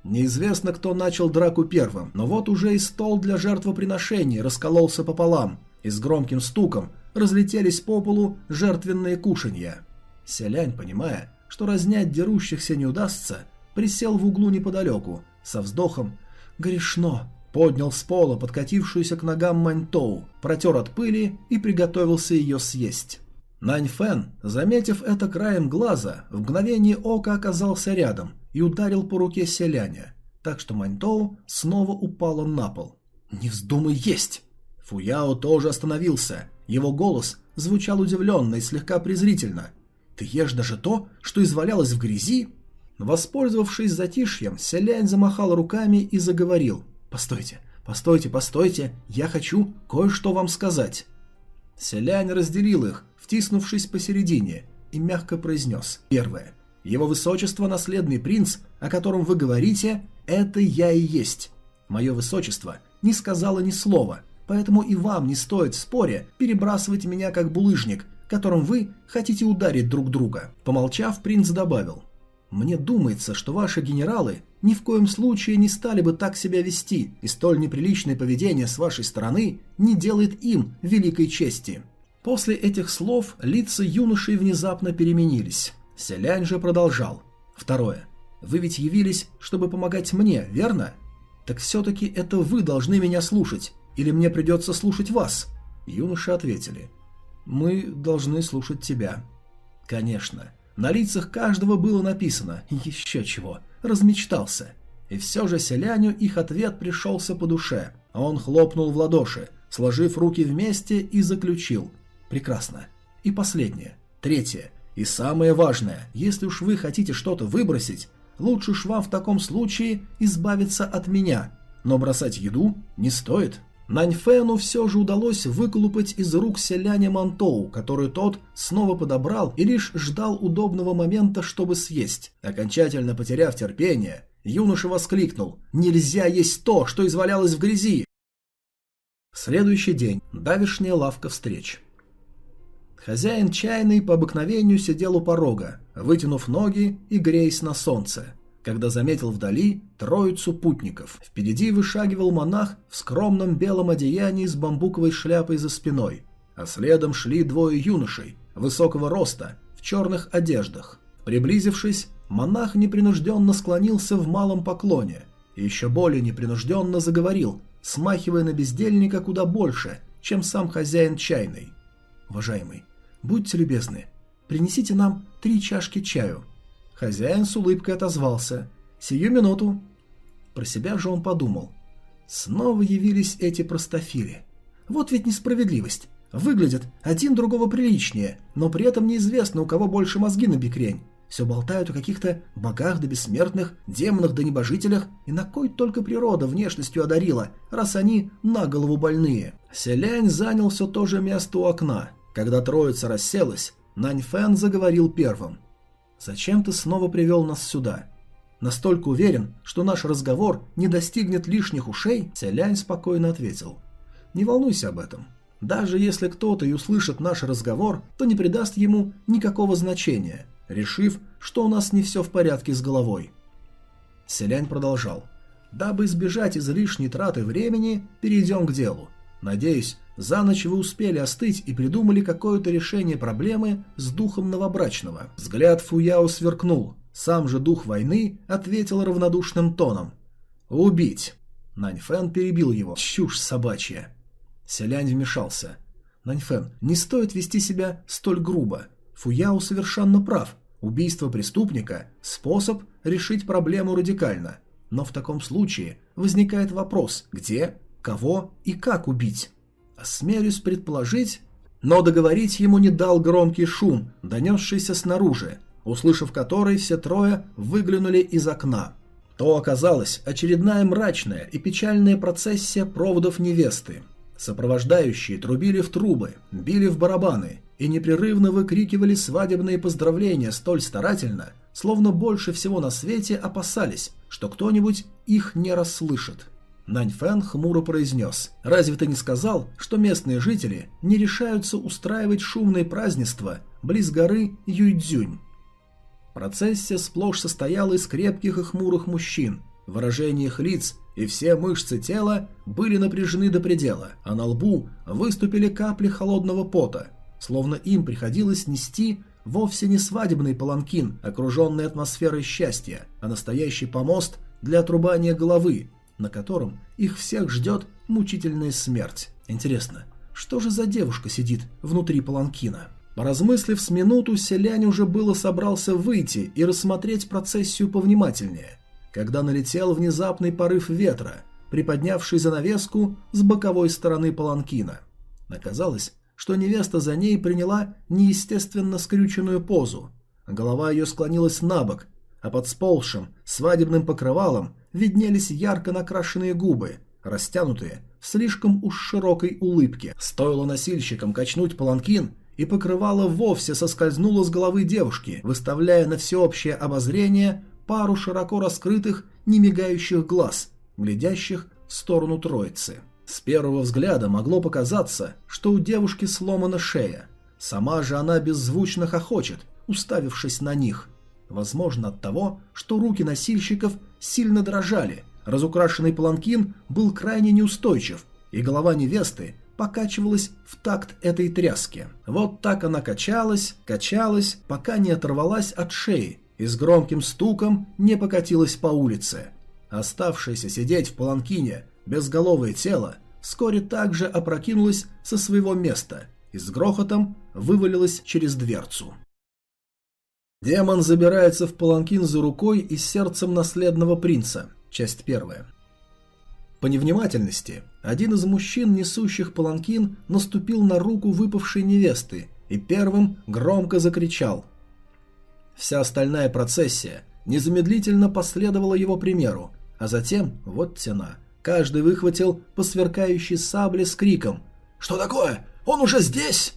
Неизвестно, кто начал драку первым, но вот уже и стол для жертвоприношений раскололся пополам, и с громким стуком разлетелись по полу жертвенные кушанья. Селянь, понимая, что разнять дерущихся не удастся, присел в углу неподалеку, со вздохом «Грешно, поднял с пола подкатившуюся к ногам Маньтоу, протер от пыли и приготовился ее съесть. Нань Фэн, заметив это краем глаза, в мгновение ока оказался рядом и ударил по руке селяня, так что Маньтоу снова упала на пол. «Не вздумай есть!» Фуяо тоже остановился. Его голос звучал удивленно и слегка презрительно. «Ты ешь даже то, что извалялось в грязи?» Воспользовавшись затишьем, селянь замахал руками и заговорил. «Постойте, постойте, постойте, я хочу кое-что вам сказать». Селянь разделил их, втиснувшись посередине, и мягко произнес. Первое. Его высочество, наследный принц, о котором вы говорите, это я и есть. Мое высочество не сказала ни слова, поэтому и вам не стоит в споре перебрасывать меня как булыжник, которым вы хотите ударить друг друга. Помолчав, принц добавил. Мне думается, что ваши генералы ни в коем случае не стали бы так себя вести, и столь неприличное поведение с вашей стороны не делает им великой чести. После этих слов лица юношей внезапно переменились. Селянь же продолжал. Второе. Вы ведь явились, чтобы помогать мне, верно? Так все-таки это вы должны меня слушать, или мне придется слушать вас? Юноши ответили. Мы должны слушать тебя. Конечно. На лицах каждого было написано «Еще чего». Размечтался. И все же селяню их ответ пришелся по душе. Он хлопнул в ладоши, сложив руки вместе и заключил. Прекрасно. И последнее. Третье. И самое важное. Если уж вы хотите что-то выбросить, лучше уж вам в таком случае избавиться от меня. Но бросать еду не стоит. Наньфену все же удалось выколупать из рук селяня Мантоу, которую тот снова подобрал и лишь ждал удобного момента, чтобы съесть. Окончательно потеряв терпение, юноша воскликнул «Нельзя есть то, что извалялось в грязи!» Следующий день. Давишняя лавка встреч. Хозяин чайный по обыкновению сидел у порога, вытянув ноги и греясь на солнце когда заметил вдали троицу путников. Впереди вышагивал монах в скромном белом одеянии с бамбуковой шляпой за спиной, а следом шли двое юношей, высокого роста, в черных одеждах. Приблизившись, монах непринужденно склонился в малом поклоне и еще более непринужденно заговорил, смахивая на бездельника куда больше, чем сам хозяин чайной. «Уважаемый, будьте любезны, принесите нам три чашки чаю», Хозяин с улыбкой отозвался. «Сию минуту». Про себя же он подумал. Снова явились эти простофили. Вот ведь несправедливость. Выглядят один другого приличнее, но при этом неизвестно, у кого больше мозги на бикрень. Все болтают о каких-то богах да бессмертных, демонах да небожителях, и на кой только природа внешностью одарила, раз они на голову больные. Селянь занял все то же место у окна. Когда троица расселась, Наньфэн заговорил первым. Зачем ты снова привел нас сюда? Настолько уверен, что наш разговор не достигнет лишних ушей? Селянь спокойно ответил. Не волнуйся об этом. Даже если кто-то и услышит наш разговор, то не придаст ему никакого значения, решив, что у нас не все в порядке с головой. Селянь продолжал. Дабы избежать излишней траты времени, перейдем к делу. Надеюсь, за ночь вы успели остыть и придумали какое-то решение проблемы с духом новобрачного. Взгляд Фуяо сверкнул. Сам же дух войны ответил равнодушным тоном. «Убить!» Наньфэн перебил его. «Чушь собачья!» Селянь вмешался. «Наньфэн, не стоит вести себя столь грубо. Фуяо совершенно прав. Убийство преступника – способ решить проблему радикально. Но в таком случае возникает вопрос, где, кого и как убить?» Осмелюсь предположить, но договорить ему не дал громкий шум, донесшийся снаружи, услышав который, все трое выглянули из окна. То оказалась очередная мрачная и печальная процессия проводов невесты. Сопровождающие трубили в трубы, били в барабаны и непрерывно выкрикивали свадебные поздравления столь старательно, словно больше всего на свете опасались, что кто-нибудь их не расслышит. Наньфэн хмуро произнес. «Разве ты не сказал, что местные жители не решаются устраивать шумные празднества близ горы Юйдзюнь?» Процессия сплошь состояла из крепких и хмурых мужчин. Выражение их лиц и все мышцы тела были напряжены до предела, а на лбу выступили капли холодного пота, словно им приходилось нести вовсе не свадебный паланкин, окруженный атмосферой счастья, а настоящий помост для отрубания головы, на котором их всех ждет мучительная смерть. Интересно, что же за девушка сидит внутри паланкина? Поразмыслив с минуту, селянь уже было собрался выйти и рассмотреть процессию повнимательнее, когда налетел внезапный порыв ветра, приподнявший занавеску с боковой стороны паланкина. Оказалось, что невеста за ней приняла неестественно скрюченную позу. Голова ее склонилась на бок, а под сползшим свадебным покрывалом виднелись ярко накрашенные губы, растянутые в слишком уж широкой улыбке. Стоило носильщикам качнуть паланкин, и покрывало вовсе соскользнуло с головы девушки, выставляя на всеобщее обозрение пару широко раскрытых, немигающих глаз, глядящих в сторону троицы. С первого взгляда могло показаться, что у девушки сломана шея. Сама же она беззвучно хохочет, уставившись на них. Возможно от того, что руки носильщиков сильно дрожали, разукрашенный паланкин был крайне неустойчив, и голова невесты покачивалась в такт этой тряски. Вот так она качалась, качалась, пока не оторвалась от шеи и с громким стуком не покатилась по улице. Оставшееся сидеть в паланкине безголовое тело вскоре также опрокинулось со своего места и с грохотом вывалилось через дверцу. Демон забирается в паланкин за рукой и сердцем наследного принца. Часть первая. По невнимательности, один из мужчин, несущих паланкин, наступил на руку выпавшей невесты и первым громко закричал. Вся остальная процессия незамедлительно последовала его примеру, а затем, вот тена, каждый выхватил по сверкающей сабле с криком «Что такое? Он уже здесь?»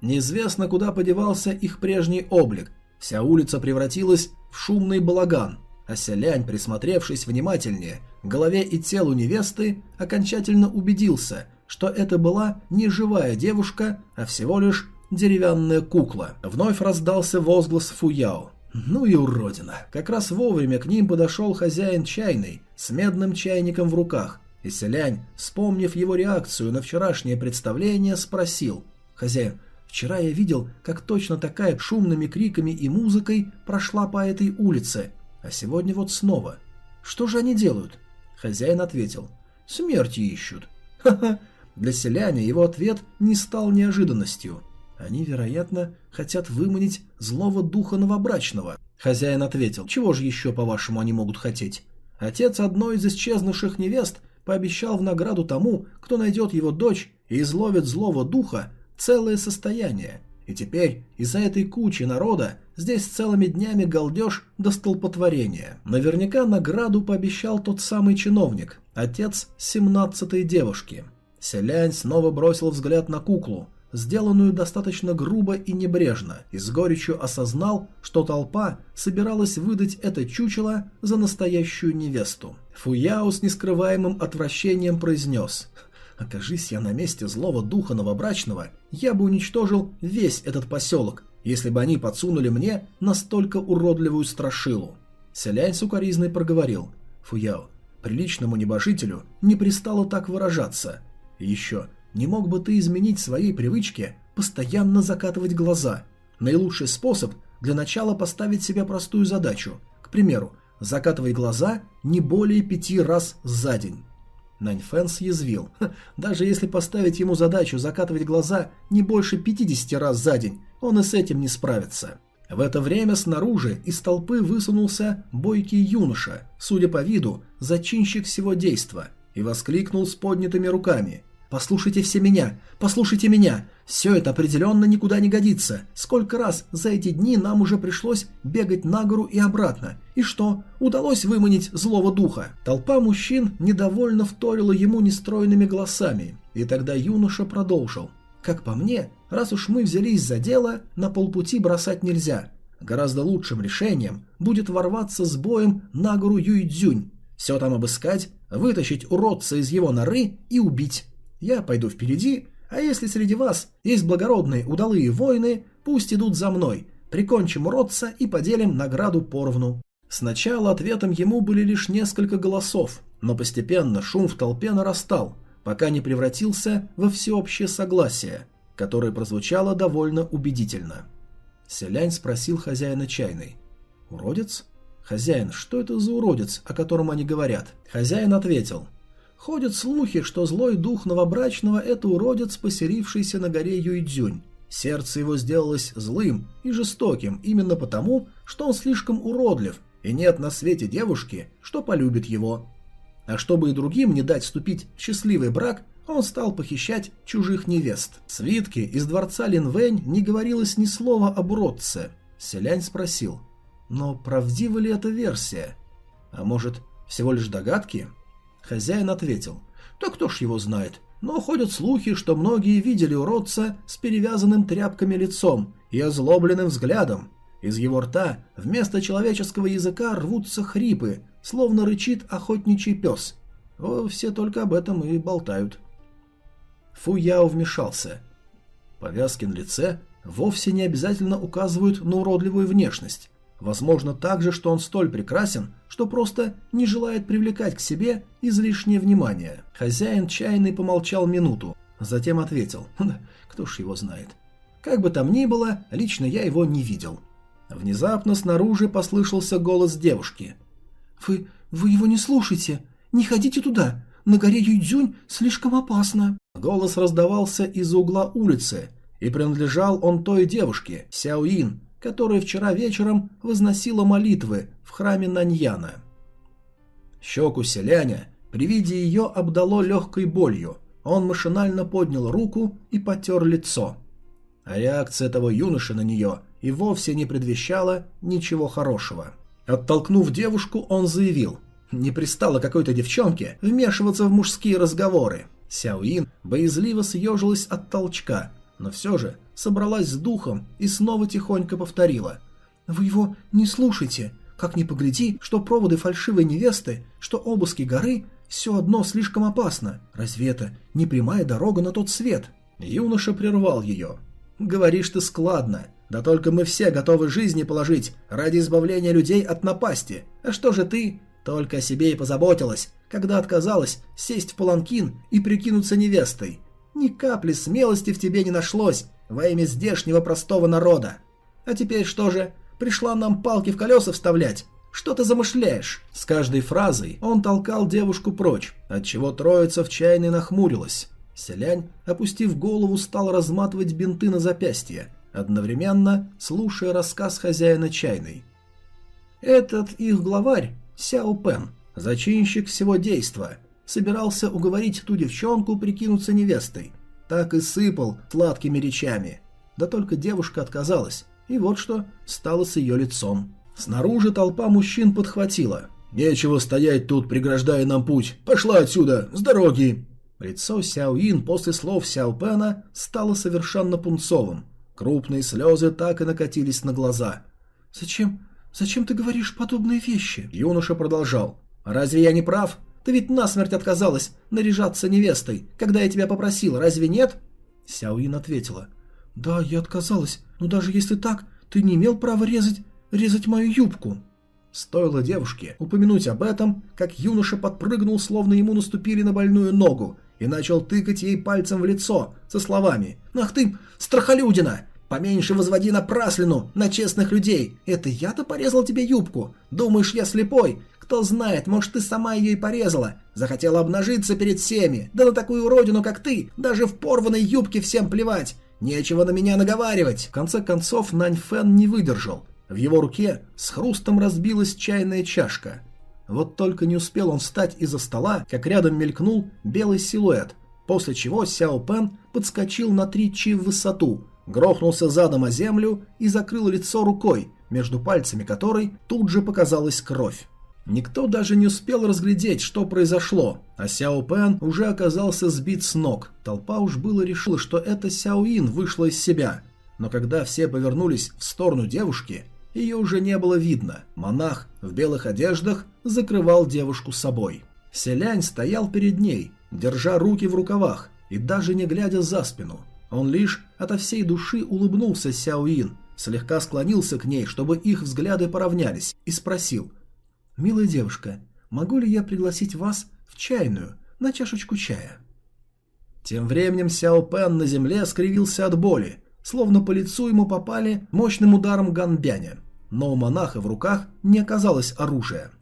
Неизвестно, куда подевался их прежний облик, вся улица превратилась в шумный балаган – а селянь, присмотревшись внимательнее голове и телу невесты, окончательно убедился, что это была не живая девушка, а всего лишь деревянная кукла. Вновь раздался возглас Фуяо. Ну и уродина. Как раз вовремя к ним подошел хозяин чайной с медным чайником в руках, и селянь, вспомнив его реакцию на вчерашнее представление, спросил. «Хозяин, вчера я видел, как точно такая шумными криками и музыкой прошла по этой улице, а сегодня вот снова. Что же они делают? Хозяин ответил. Смерти ищут. Ха-ха. Для селяня его ответ не стал неожиданностью. Они, вероятно, хотят выманить злого духа новобрачного. Хозяин ответил. Чего же еще, по-вашему, они могут хотеть? Отец одной из исчезнувших невест пообещал в награду тому, кто найдет его дочь и изловит злого духа, целое состояние. И теперь из-за этой кучи народа здесь целыми днями галдеж до столпотворения. Наверняка награду пообещал тот самый чиновник, отец семнадцатой девушки. Селянь снова бросил взгляд на куклу, сделанную достаточно грубо и небрежно, и с горечью осознал, что толпа собиралась выдать это чучело за настоящую невесту. Фуяо с нескрываемым отвращением произнес – Окажись я на месте злого духа новобрачного, я бы уничтожил весь этот поселок, если бы они подсунули мне настолько уродливую страшилу. Селянь сукоризной проговорил. Фуяо, приличному небожителю не пристало так выражаться. И еще, не мог бы ты изменить своей привычке постоянно закатывать глаза? Наилучший способ для начала поставить себе простую задачу. К примеру, закатывай глаза не более пяти раз за день. Наньфэн съязвил. Даже если поставить ему задачу закатывать глаза не больше 50 раз за день, он и с этим не справится. В это время снаружи из толпы высунулся бойкий юноша, судя по виду, зачинщик всего действа, и воскликнул с поднятыми руками. «Послушайте все меня! Послушайте меня! Все это определенно никуда не годится. Сколько раз за эти дни нам уже пришлось бегать на гору и обратно. И что? Удалось выманить злого духа? Толпа мужчин недовольно вторила ему нестройными голосами. И тогда юноша продолжил. Как по мне, раз уж мы взялись за дело, на полпути бросать нельзя. Гораздо лучшим решением будет ворваться с боем на гору Юйдзюнь. Все там обыскать, вытащить уродца из его норы и убить. Я пойду впереди, а если среди вас есть благородные удалые воины, пусть идут за мной, прикончим уродца и поделим награду поровну». Сначала ответом ему были лишь несколько голосов, но постепенно шум в толпе нарастал, пока не превратился во всеобщее согласие, которое прозвучало довольно убедительно. Селянь спросил хозяина чайной. «Уродец?» «Хозяин, что это за уродец, о котором они говорят?» Хозяин ответил. «Ходят слухи, что злой дух новобрачного – это уродец, поселившийся на горе Юйдзюнь. Сердце его сделалось злым и жестоким именно потому, что он слишком уродлив, и нет на свете девушки, что полюбит его. А чтобы и другим не дать вступить в счастливый брак, он стал похищать чужих невест. В свитке из дворца Линвэнь не говорилось ни слова об уродце. Селянь спросил, но правдива ли эта версия? А может, всего лишь догадки? Хозяин ответил, да кто ж его знает, но ходят слухи, что многие видели уродца с перевязанным тряпками лицом и озлобленным взглядом. Из его рта вместо человеческого языка рвутся хрипы, словно рычит охотничий пес. О, все только об этом и болтают. Фу Яо вмешался. Повязки на лице вовсе не обязательно указывают на уродливую внешность. Возможно также, что он столь прекрасен, что просто не желает привлекать к себе излишнее внимание. Хозяин чайный помолчал минуту, затем ответил, [LAUGHS] кто ж его знает. Как бы там ни было, лично я его не видел. Внезапно снаружи послышался голос девушки. «Вы... вы его не слушайте! Не ходите туда! На горе Юйдзюнь слишком опасно!» Голос раздавался из угла улицы, и принадлежал он той девушке, Сяоин, которая вчера вечером возносила молитвы в храме Наньяна. Щеку селяня при виде ее обдало легкой болью. Он машинально поднял руку и потер лицо. А реакция этого юноши на нее и вовсе не предвещала ничего хорошего. Оттолкнув девушку, он заявил, не пристало какой-то девчонке вмешиваться в мужские разговоры. Сяоин боязливо съежилась от толчка, но все же собралась с духом и снова тихонько повторила. «Вы его не слушайте. Как ни погляди, что проводы фальшивой невесты, что обыски горы, все одно слишком опасно. Разве это не прямая дорога на тот свет?» Юноша прервал ее. «Говоришь ты складно. Да только мы все готовы жизни положить ради избавления людей от напасти. А что же ты? Только о себе и позаботилась, когда отказалась сесть в паланкин и прикинуться невестой. Ни капли смелости в тебе не нашлось во имя здешнего простого народа. А теперь что же, пришла нам палки в колеса вставлять? Что ты замышляешь?» С каждой фразой он толкал девушку прочь, отчего троица в чайной нахмурилась. Селянь, опустив голову, стал разматывать бинты на запястье, одновременно слушая рассказ хозяина чайной. Этот их главарь, Сяо Пен, зачинщик всего действа, собирался уговорить ту девчонку прикинуться невестой. Так и сыпал сладкими речами. Да только девушка отказалась, и вот что стало с ее лицом. Снаружи толпа мужчин подхватила. «Нечего стоять тут, преграждая нам путь. Пошла отсюда, с дороги!» Лицо Сяо Ин после слов Сяо Пена стало совершенно пунцовым. Крупные слезы так и накатились на глаза. «Зачем? Зачем ты говоришь подобные вещи?» Юноша продолжал. «Разве я не прав? Ты ведь насмерть отказалась наряжаться невестой, когда я тебя попросил, разве нет?» Сяоин ответила. «Да, я отказалась, но даже если так, ты не имел права резать, резать мою юбку». Стоило девушке упомянуть об этом, как юноша подпрыгнул, словно ему наступили на больную ногу, и начал тыкать ей пальцем в лицо со словами «Ах ты, страхолюдина! Поменьше возводи на праслину, на честных людей! Это я-то порезал тебе юбку? Думаешь, я слепой? Кто знает, может, ты сама ее и порезала. Захотела обнажиться перед всеми. Да на такую уродину, как ты, даже в порванной юбке всем плевать. Нечего на меня наговаривать. В конце концов, Нань Фэн не выдержал. В его руке с хрустом разбилась чайная чашка. Вот только не успел он встать из-за стола, как рядом мелькнул белый силуэт, после чего Сяо Пен подскочил на три чи в высоту, грохнулся задом о землю и закрыл лицо рукой, между пальцами которой тут же показалась кровь. Никто даже не успел разглядеть, что произошло, а Сяо Пен уже оказался сбит с ног. Толпа уж было решила, что это Сяо Ин вышла из себя. Но когда все повернулись в сторону девушки, ее уже не было видно. Монах в белых одеждах закрывал девушку собой. Селянь стоял перед ней, держа руки в рукавах и даже не глядя за спину. Он лишь ото всей души улыбнулся Сяо Ин, слегка склонился к ней, чтобы их взгляды поравнялись, и спросил – «Милая девушка, могу ли я пригласить вас в чайную на чашечку чая?» Тем временем Сяо Пен на земле скривился от боли, словно по лицу ему попали мощным ударом ганбяня. но у монаха в руках не оказалось оружия.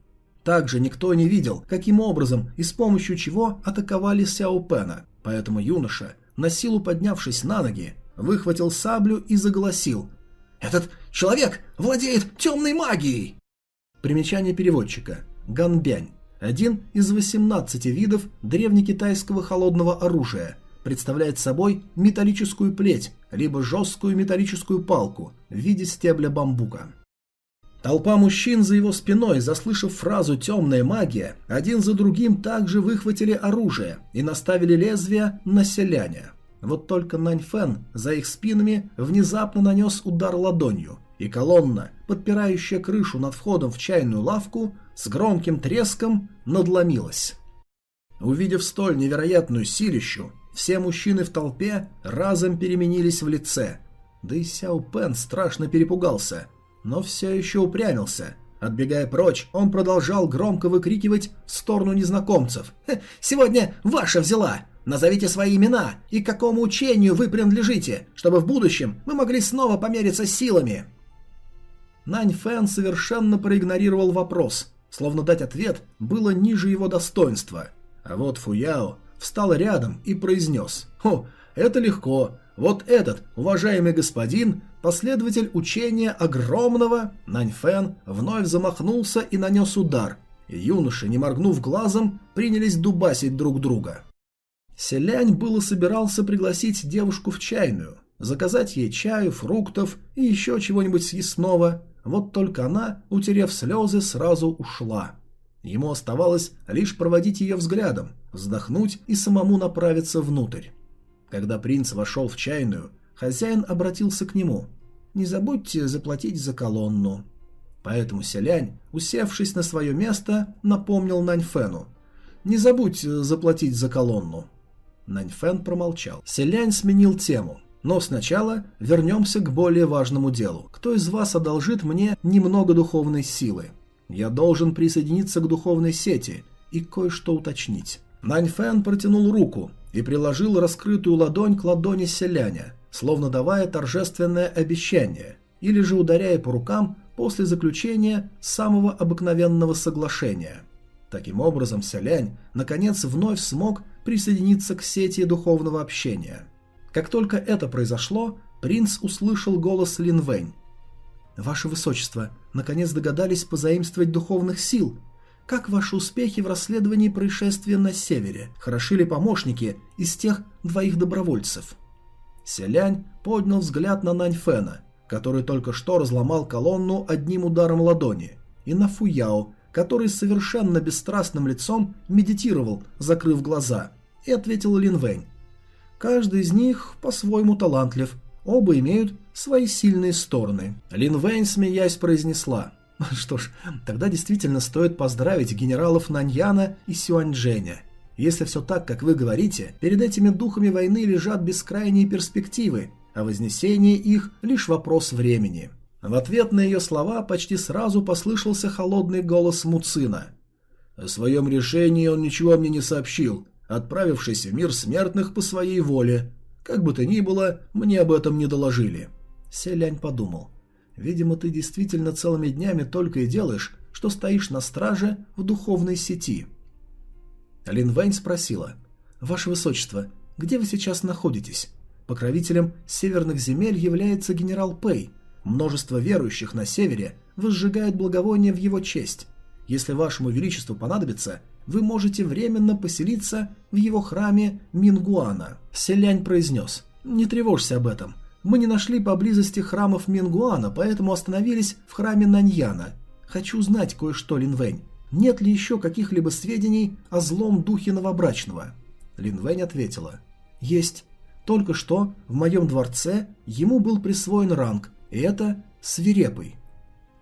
Также никто не видел, каким образом и с помощью чего атаковали Сяо Пэна, поэтому юноша, на силу поднявшись на ноги, выхватил саблю и заголосил «Этот человек владеет темной магией!» Примечание переводчика. Ганбянь. Один из 18 видов древнекитайского холодного оружия. Представляет собой металлическую плеть, либо жесткую металлическую палку в виде стебля бамбука. Толпа мужчин за его спиной, заслышав фразу «темная магия», один за другим также выхватили оружие и наставили лезвия на селяня. Вот только Наньфен за их спинами внезапно нанес удар ладонью, и колонна, подпирающая крышу над входом в чайную лавку, с громким треском надломилась. Увидев столь невероятную силищу, все мужчины в толпе разом переменились в лице. Да и Сяо Пен страшно перепугался – но все еще упрямился. Отбегая прочь, он продолжал громко выкрикивать в сторону незнакомцев. «Сегодня ваша взяла! Назовите свои имена и к какому учению вы принадлежите, чтобы в будущем вы могли снова помериться силами!» Нань Фэн совершенно проигнорировал вопрос, словно дать ответ было ниже его достоинства. А вот Фуяо встал рядом и произнес «О, это легко. Вот этот, уважаемый господин, последователь учения огромного, Наньфэн вновь замахнулся и нанес удар. И юноши, не моргнув глазом, принялись дубасить друг друга. Селянь было собирался пригласить девушку в чайную, заказать ей чаю, фруктов и еще чего-нибудь съестного, вот только она, утерев слезы, сразу ушла. Ему оставалось лишь проводить ее взглядом, вздохнуть и самому направиться внутрь. Когда принц вошел в чайную, хозяин обратился к нему. «Не забудьте заплатить за колонну». Поэтому селянь, усевшись на свое место, напомнил Наньфену. «Не забудь заплатить за колонну». Наньфен промолчал. Селянь сменил тему. Но сначала вернемся к более важному делу. Кто из вас одолжит мне немного духовной силы? Я должен присоединиться к духовной сети и кое-что уточнить. Наньфен протянул руку, и приложил раскрытую ладонь к ладони селяня, словно давая торжественное обещание, или же ударяя по рукам после заключения самого обыкновенного соглашения. Таким образом, селянь, наконец, вновь смог присоединиться к сети духовного общения. Как только это произошло, принц услышал голос Лин Вэнь. «Ваше Высочество, наконец догадались позаимствовать духовных сил. Как ваши успехи в расследовании происшествия на севере? Хороши ли помощники из тех двоих добровольцев? Селянь поднял взгляд на Наньфена, который только что разломал колонну одним ударом ладони, и на Фуяо, который совершенно бесстрастным лицом медитировал, закрыв глаза, и ответил Линвэнь. Каждый из них по-своему талантлив, оба имеют свои сильные стороны. Линвэнь, смеясь, произнесла – [LAUGHS] Что ж, тогда действительно стоит поздравить генералов Наньяна и Сюаньчжэня. Если все так, как вы говорите, перед этими духами войны лежат бескрайние перспективы, а вознесение их – лишь вопрос времени. В ответ на ее слова почти сразу послышался холодный голос Муцина. О своем решении он ничего мне не сообщил, отправившись в мир смертных по своей воле. Как бы то ни было, мне об этом не доложили. Селянь подумал. Видимо, ты действительно целыми днями только и делаешь, что стоишь на страже в духовной сети. Лин Вэнь спросила. «Ваше Высочество, где вы сейчас находитесь? Покровителем северных земель является генерал Пэй. Множество верующих на севере возжигают благовония в его честь. Если вашему величеству понадобится, вы можете временно поселиться в его храме Мингуана». Селянь произнес. «Не тревожься об этом. Мы не нашли поблизости храмов Мингуана, поэтому остановились в храме Наньяна. Хочу знать кое-что, Линвэнь. Нет ли еще каких-либо сведений о злом духе новобрачного?» Линвэнь ответила. «Есть. Только что в моем дворце ему был присвоен ранг, и это свирепый».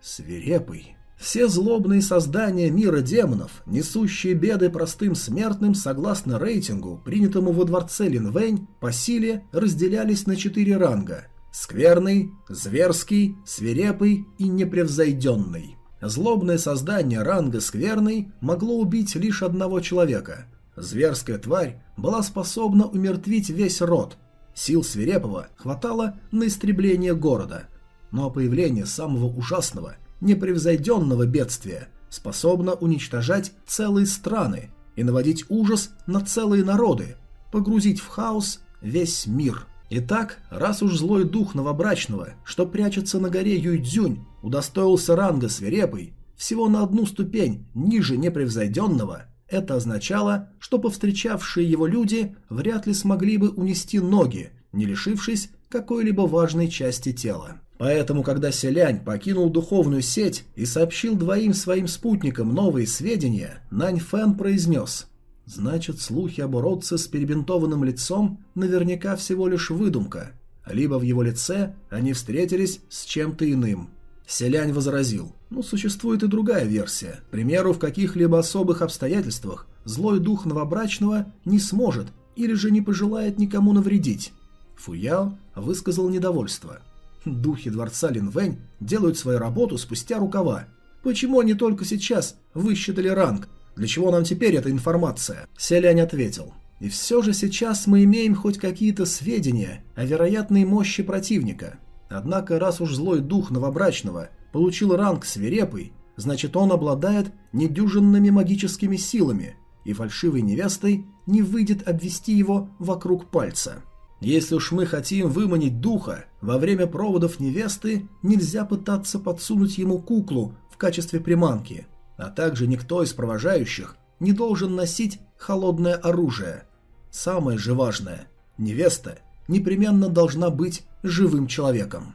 «Свирепый?» Все злобные создания мира демонов, несущие беды простым смертным, согласно рейтингу, принятому во дворце Линвэнь, по силе разделялись на четыре ранга – скверный, зверский, свирепый и непревзойденный. Злобное создание ранга скверный могло убить лишь одного человека. Зверская тварь была способна умертвить весь род. Сил свирепого хватало на истребление города – но появление самого ужасного, непревзойденного бедствия способно уничтожать целые страны и наводить ужас на целые народы, погрузить в хаос весь мир. Итак, раз уж злой дух новобрачного, что прячется на горе Юйдзюнь, удостоился ранга свирепый, всего на одну ступень ниже непревзойденного, это означало, что повстречавшие его люди вряд ли смогли бы унести ноги, не лишившись какой-либо важной части тела. Поэтому, когда Селянь покинул духовную сеть и сообщил двоим своим спутникам новые сведения, Нань Фэн произнес «Значит, слухи об уродце с перебинтованным лицом наверняка всего лишь выдумка, либо в его лице они встретились с чем-то иным». Селянь возразил «Ну, существует и другая версия. К примеру, в каких-либо особых обстоятельствах злой дух новобрачного не сможет или же не пожелает никому навредить». Фуяо высказал недовольство – Духи дворца Линвэнь делают свою работу спустя рукава. Почему они только сейчас высчитали ранг? Для чего нам теперь эта информация? Селянь ответил. И все же сейчас мы имеем хоть какие-то сведения о вероятной мощи противника. Однако, раз уж злой дух новобрачного получил ранг свирепый, значит он обладает недюжинными магическими силами, и фальшивой невестой не выйдет обвести его вокруг пальца. Если уж мы хотим выманить духа, во время проводов невесты нельзя пытаться подсунуть ему куклу в качестве приманки, а также никто из провожающих не должен носить холодное оружие. Самое же важное – невеста непременно должна быть живым человеком.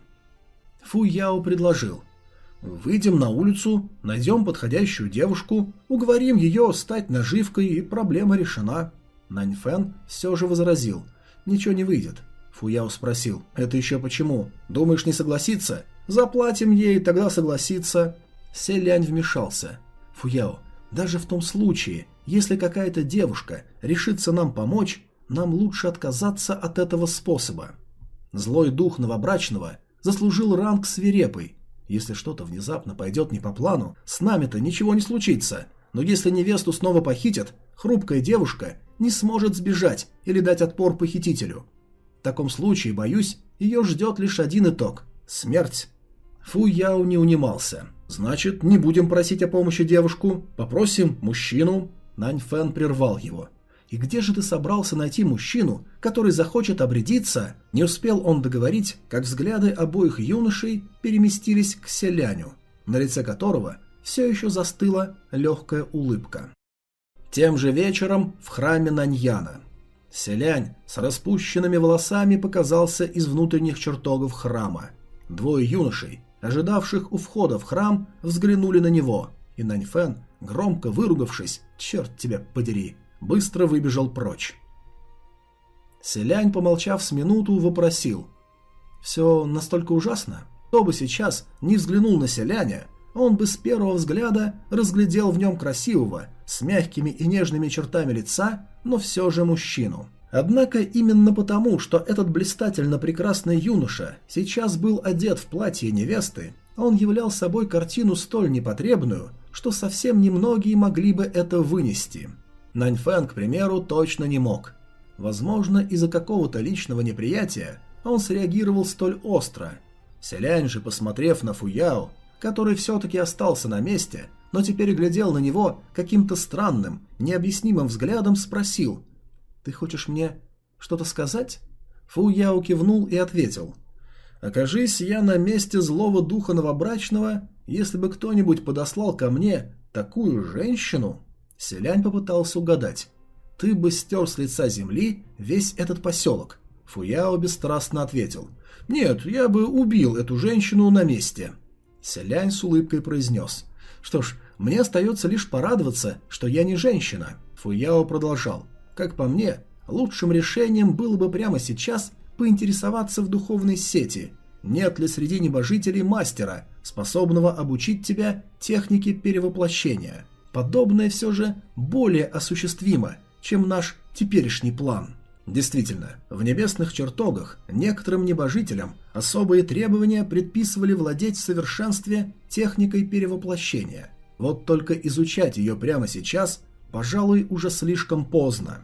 Фу Яо предложил. Выйдем на улицу, найдем подходящую девушку, уговорим ее стать наживкой и проблема решена. Наньфэн все же возразил – Ничего не выйдет. Фуяо спросил. Это еще почему? Думаешь не согласиться? Заплатим ей, тогда согласится. Селянь вмешался. Фуяо, даже в том случае, если какая-то девушка решится нам помочь, нам лучше отказаться от этого способа. Злой дух новобрачного заслужил ранг свирепый. Если что-то внезапно пойдет не по плану, с нами-то ничего не случится. Но если невесту снова похитят, хрупкая девушка не сможет сбежать или дать отпор похитителю. В таком случае, боюсь, ее ждет лишь один итог – смерть. Фу Яо не унимался. «Значит, не будем просить о помощи девушку, попросим мужчину». Нань Фэн прервал его. «И где же ты собрался найти мужчину, который захочет обрядиться?» Не успел он договорить, как взгляды обоих юношей переместились к селяню, на лице которого все еще застыла легкая улыбка. Тем же вечером в храме Наньяна. Селянь с распущенными волосами показался из внутренних чертогов храма. Двое юношей, ожидавших у входа в храм, взглянули на него, и Наньфэн, громко выругавшись, черт тебя подери, быстро выбежал прочь. Селянь, помолчав с минуту, вопросил. «Все настолько ужасно? Кто бы сейчас не взглянул на селяня, он бы с первого взгляда разглядел в нем красивого, с мягкими и нежными чертами лица, но все же мужчину. Однако именно потому, что этот блистательно прекрасный юноша сейчас был одет в платье невесты, он являл собой картину столь непотребную, что совсем немногие могли бы это вынести. Наньфэн, к примеру, точно не мог. Возможно, из-за какого-то личного неприятия он среагировал столь остро. Селянь же, посмотрев на Фуяо, который все-таки остался на месте, но теперь глядел на него каким-то странным, необъяснимым взглядом, спросил «Ты хочешь мне что-то сказать?» Фу Яо кивнул и ответил «Окажись я на месте злого духа новобрачного, если бы кто-нибудь подослал ко мне такую женщину...» Селянь попытался угадать. «Ты бы стер с лица земли весь этот поселок». Фуяо бесстрастно ответил. «Нет, я бы убил эту женщину на месте». Селянь с улыбкой произнес. «Что ж, мне остается лишь порадоваться, что я не женщина». Фуяо продолжал. «Как по мне, лучшим решением было бы прямо сейчас поинтересоваться в духовной сети, нет ли среди небожителей мастера, способного обучить тебя технике перевоплощения. Подобное все же более осуществимо, чем наш теперешний план». Действительно, в небесных чертогах некоторым небожителям особые требования предписывали владеть в совершенстве техникой перевоплощения. Вот только изучать ее прямо сейчас, пожалуй, уже слишком поздно.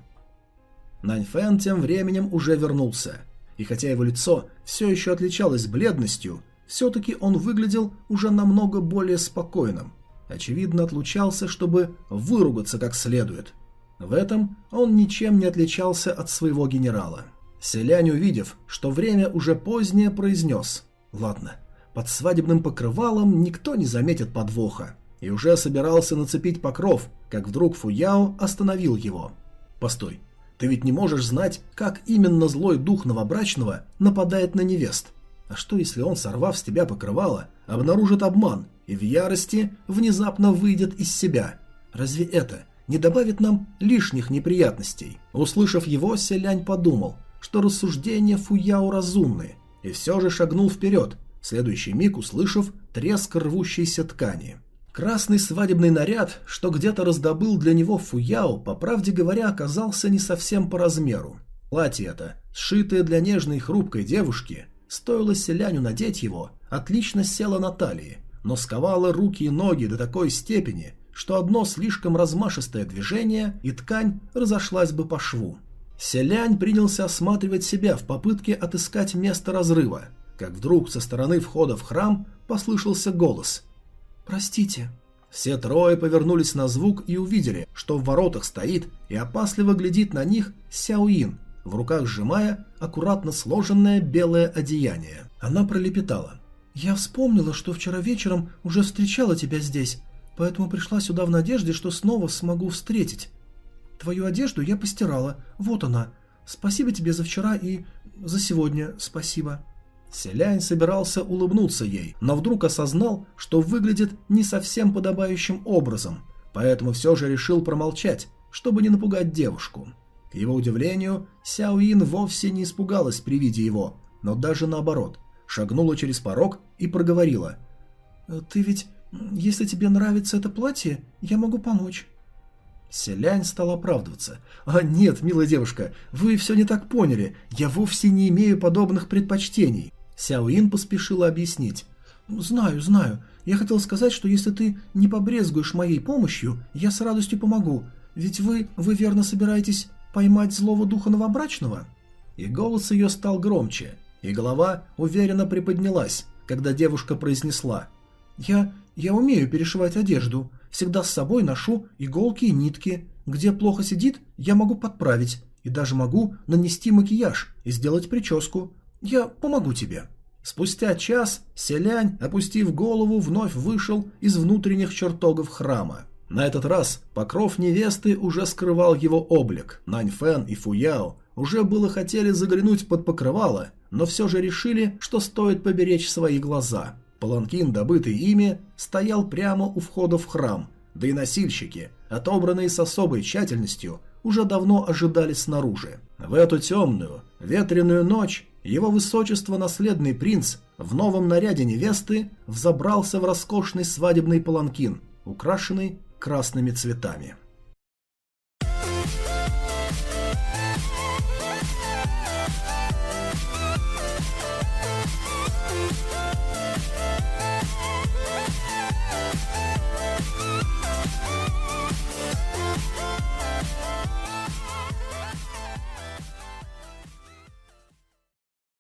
Наньфэн тем временем уже вернулся. И хотя его лицо все еще отличалось бледностью, все-таки он выглядел уже намного более спокойным. Очевидно, отлучался, чтобы выругаться как следует. В этом он ничем не отличался от своего генерала. Селянь, увидев, что время уже позднее, произнес «Ладно, под свадебным покрывалом никто не заметит подвоха» и уже собирался нацепить покров, как вдруг Фуяо остановил его. «Постой, ты ведь не можешь знать, как именно злой дух новобрачного нападает на невест. А что, если он, сорвав с тебя покрывало, обнаружит обман и в ярости внезапно выйдет из себя? Разве это не добавит нам лишних неприятностей?» Услышав его, Селянь подумал, что рассуждения Фуяо разумны, и все же шагнул вперед, в следующий миг услышав треск рвущейся ткани. Красный свадебный наряд, что где-то раздобыл для него Фуяо, по правде говоря, оказался не совсем по размеру. Платье это, сшитое для нежной и хрупкой девушки, стоило селяню надеть его, отлично село на талии, но сковало руки и ноги до такой степени, что одно слишком размашистое движение, и ткань разошлась бы по шву. Селянь принялся осматривать себя в попытке отыскать место разрыва, как вдруг со стороны входа в храм послышался голос – «Простите». Все трое повернулись на звук и увидели, что в воротах стоит и опасливо глядит на них Сяоин, в руках сжимая аккуратно сложенное белое одеяние. Она пролепетала. «Я вспомнила, что вчера вечером уже встречала тебя здесь, поэтому пришла сюда в надежде, что снова смогу встретить. Твою одежду я постирала, вот она. Спасибо тебе за вчера и за сегодня спасибо». Селянь собирался улыбнуться ей, но вдруг осознал, что выглядит не совсем подобающим образом, поэтому все же решил промолчать, чтобы не напугать девушку. К его удивлению, Сяоин вовсе не испугалась при виде его, но даже наоборот, шагнула через порог и проговорила. «Ты ведь, если тебе нравится это платье, я могу помочь». Селянь стал оправдываться. «А нет, милая девушка, вы все не так поняли. Я вовсе не имею подобных предпочтений. Сяоин поспешила объяснить. «Знаю, знаю. Я хотел сказать, что если ты не побрезгуешь моей помощью, я с радостью помогу. Ведь вы, вы верно собираетесь поймать злого духа новобрачного?» И голос ее стал громче, и голова уверенно приподнялась, когда девушка произнесла. «Я... я умею перешивать одежду. Всегда с собой ношу иголки и нитки. Где плохо сидит, я могу подправить. И даже могу нанести макияж и сделать прическу. Я помогу тебе». Спустя час селянь, опустив голову, вновь вышел из внутренних чертогов храма. На этот раз покров невесты уже скрывал его облик. Наньфэн и Фуяо уже было хотели заглянуть под покрывало, но все же решили, что стоит поберечь свои глаза. Паланкин, добытый ими, стоял прямо у входа в храм, да и носильщики, отобранные с особой тщательностью, уже давно ожидали снаружи. В эту темную, ветреную ночь его высочество наследный принц в новом наряде невесты взобрался в роскошный свадебный паланкин, украшенный красными цветами.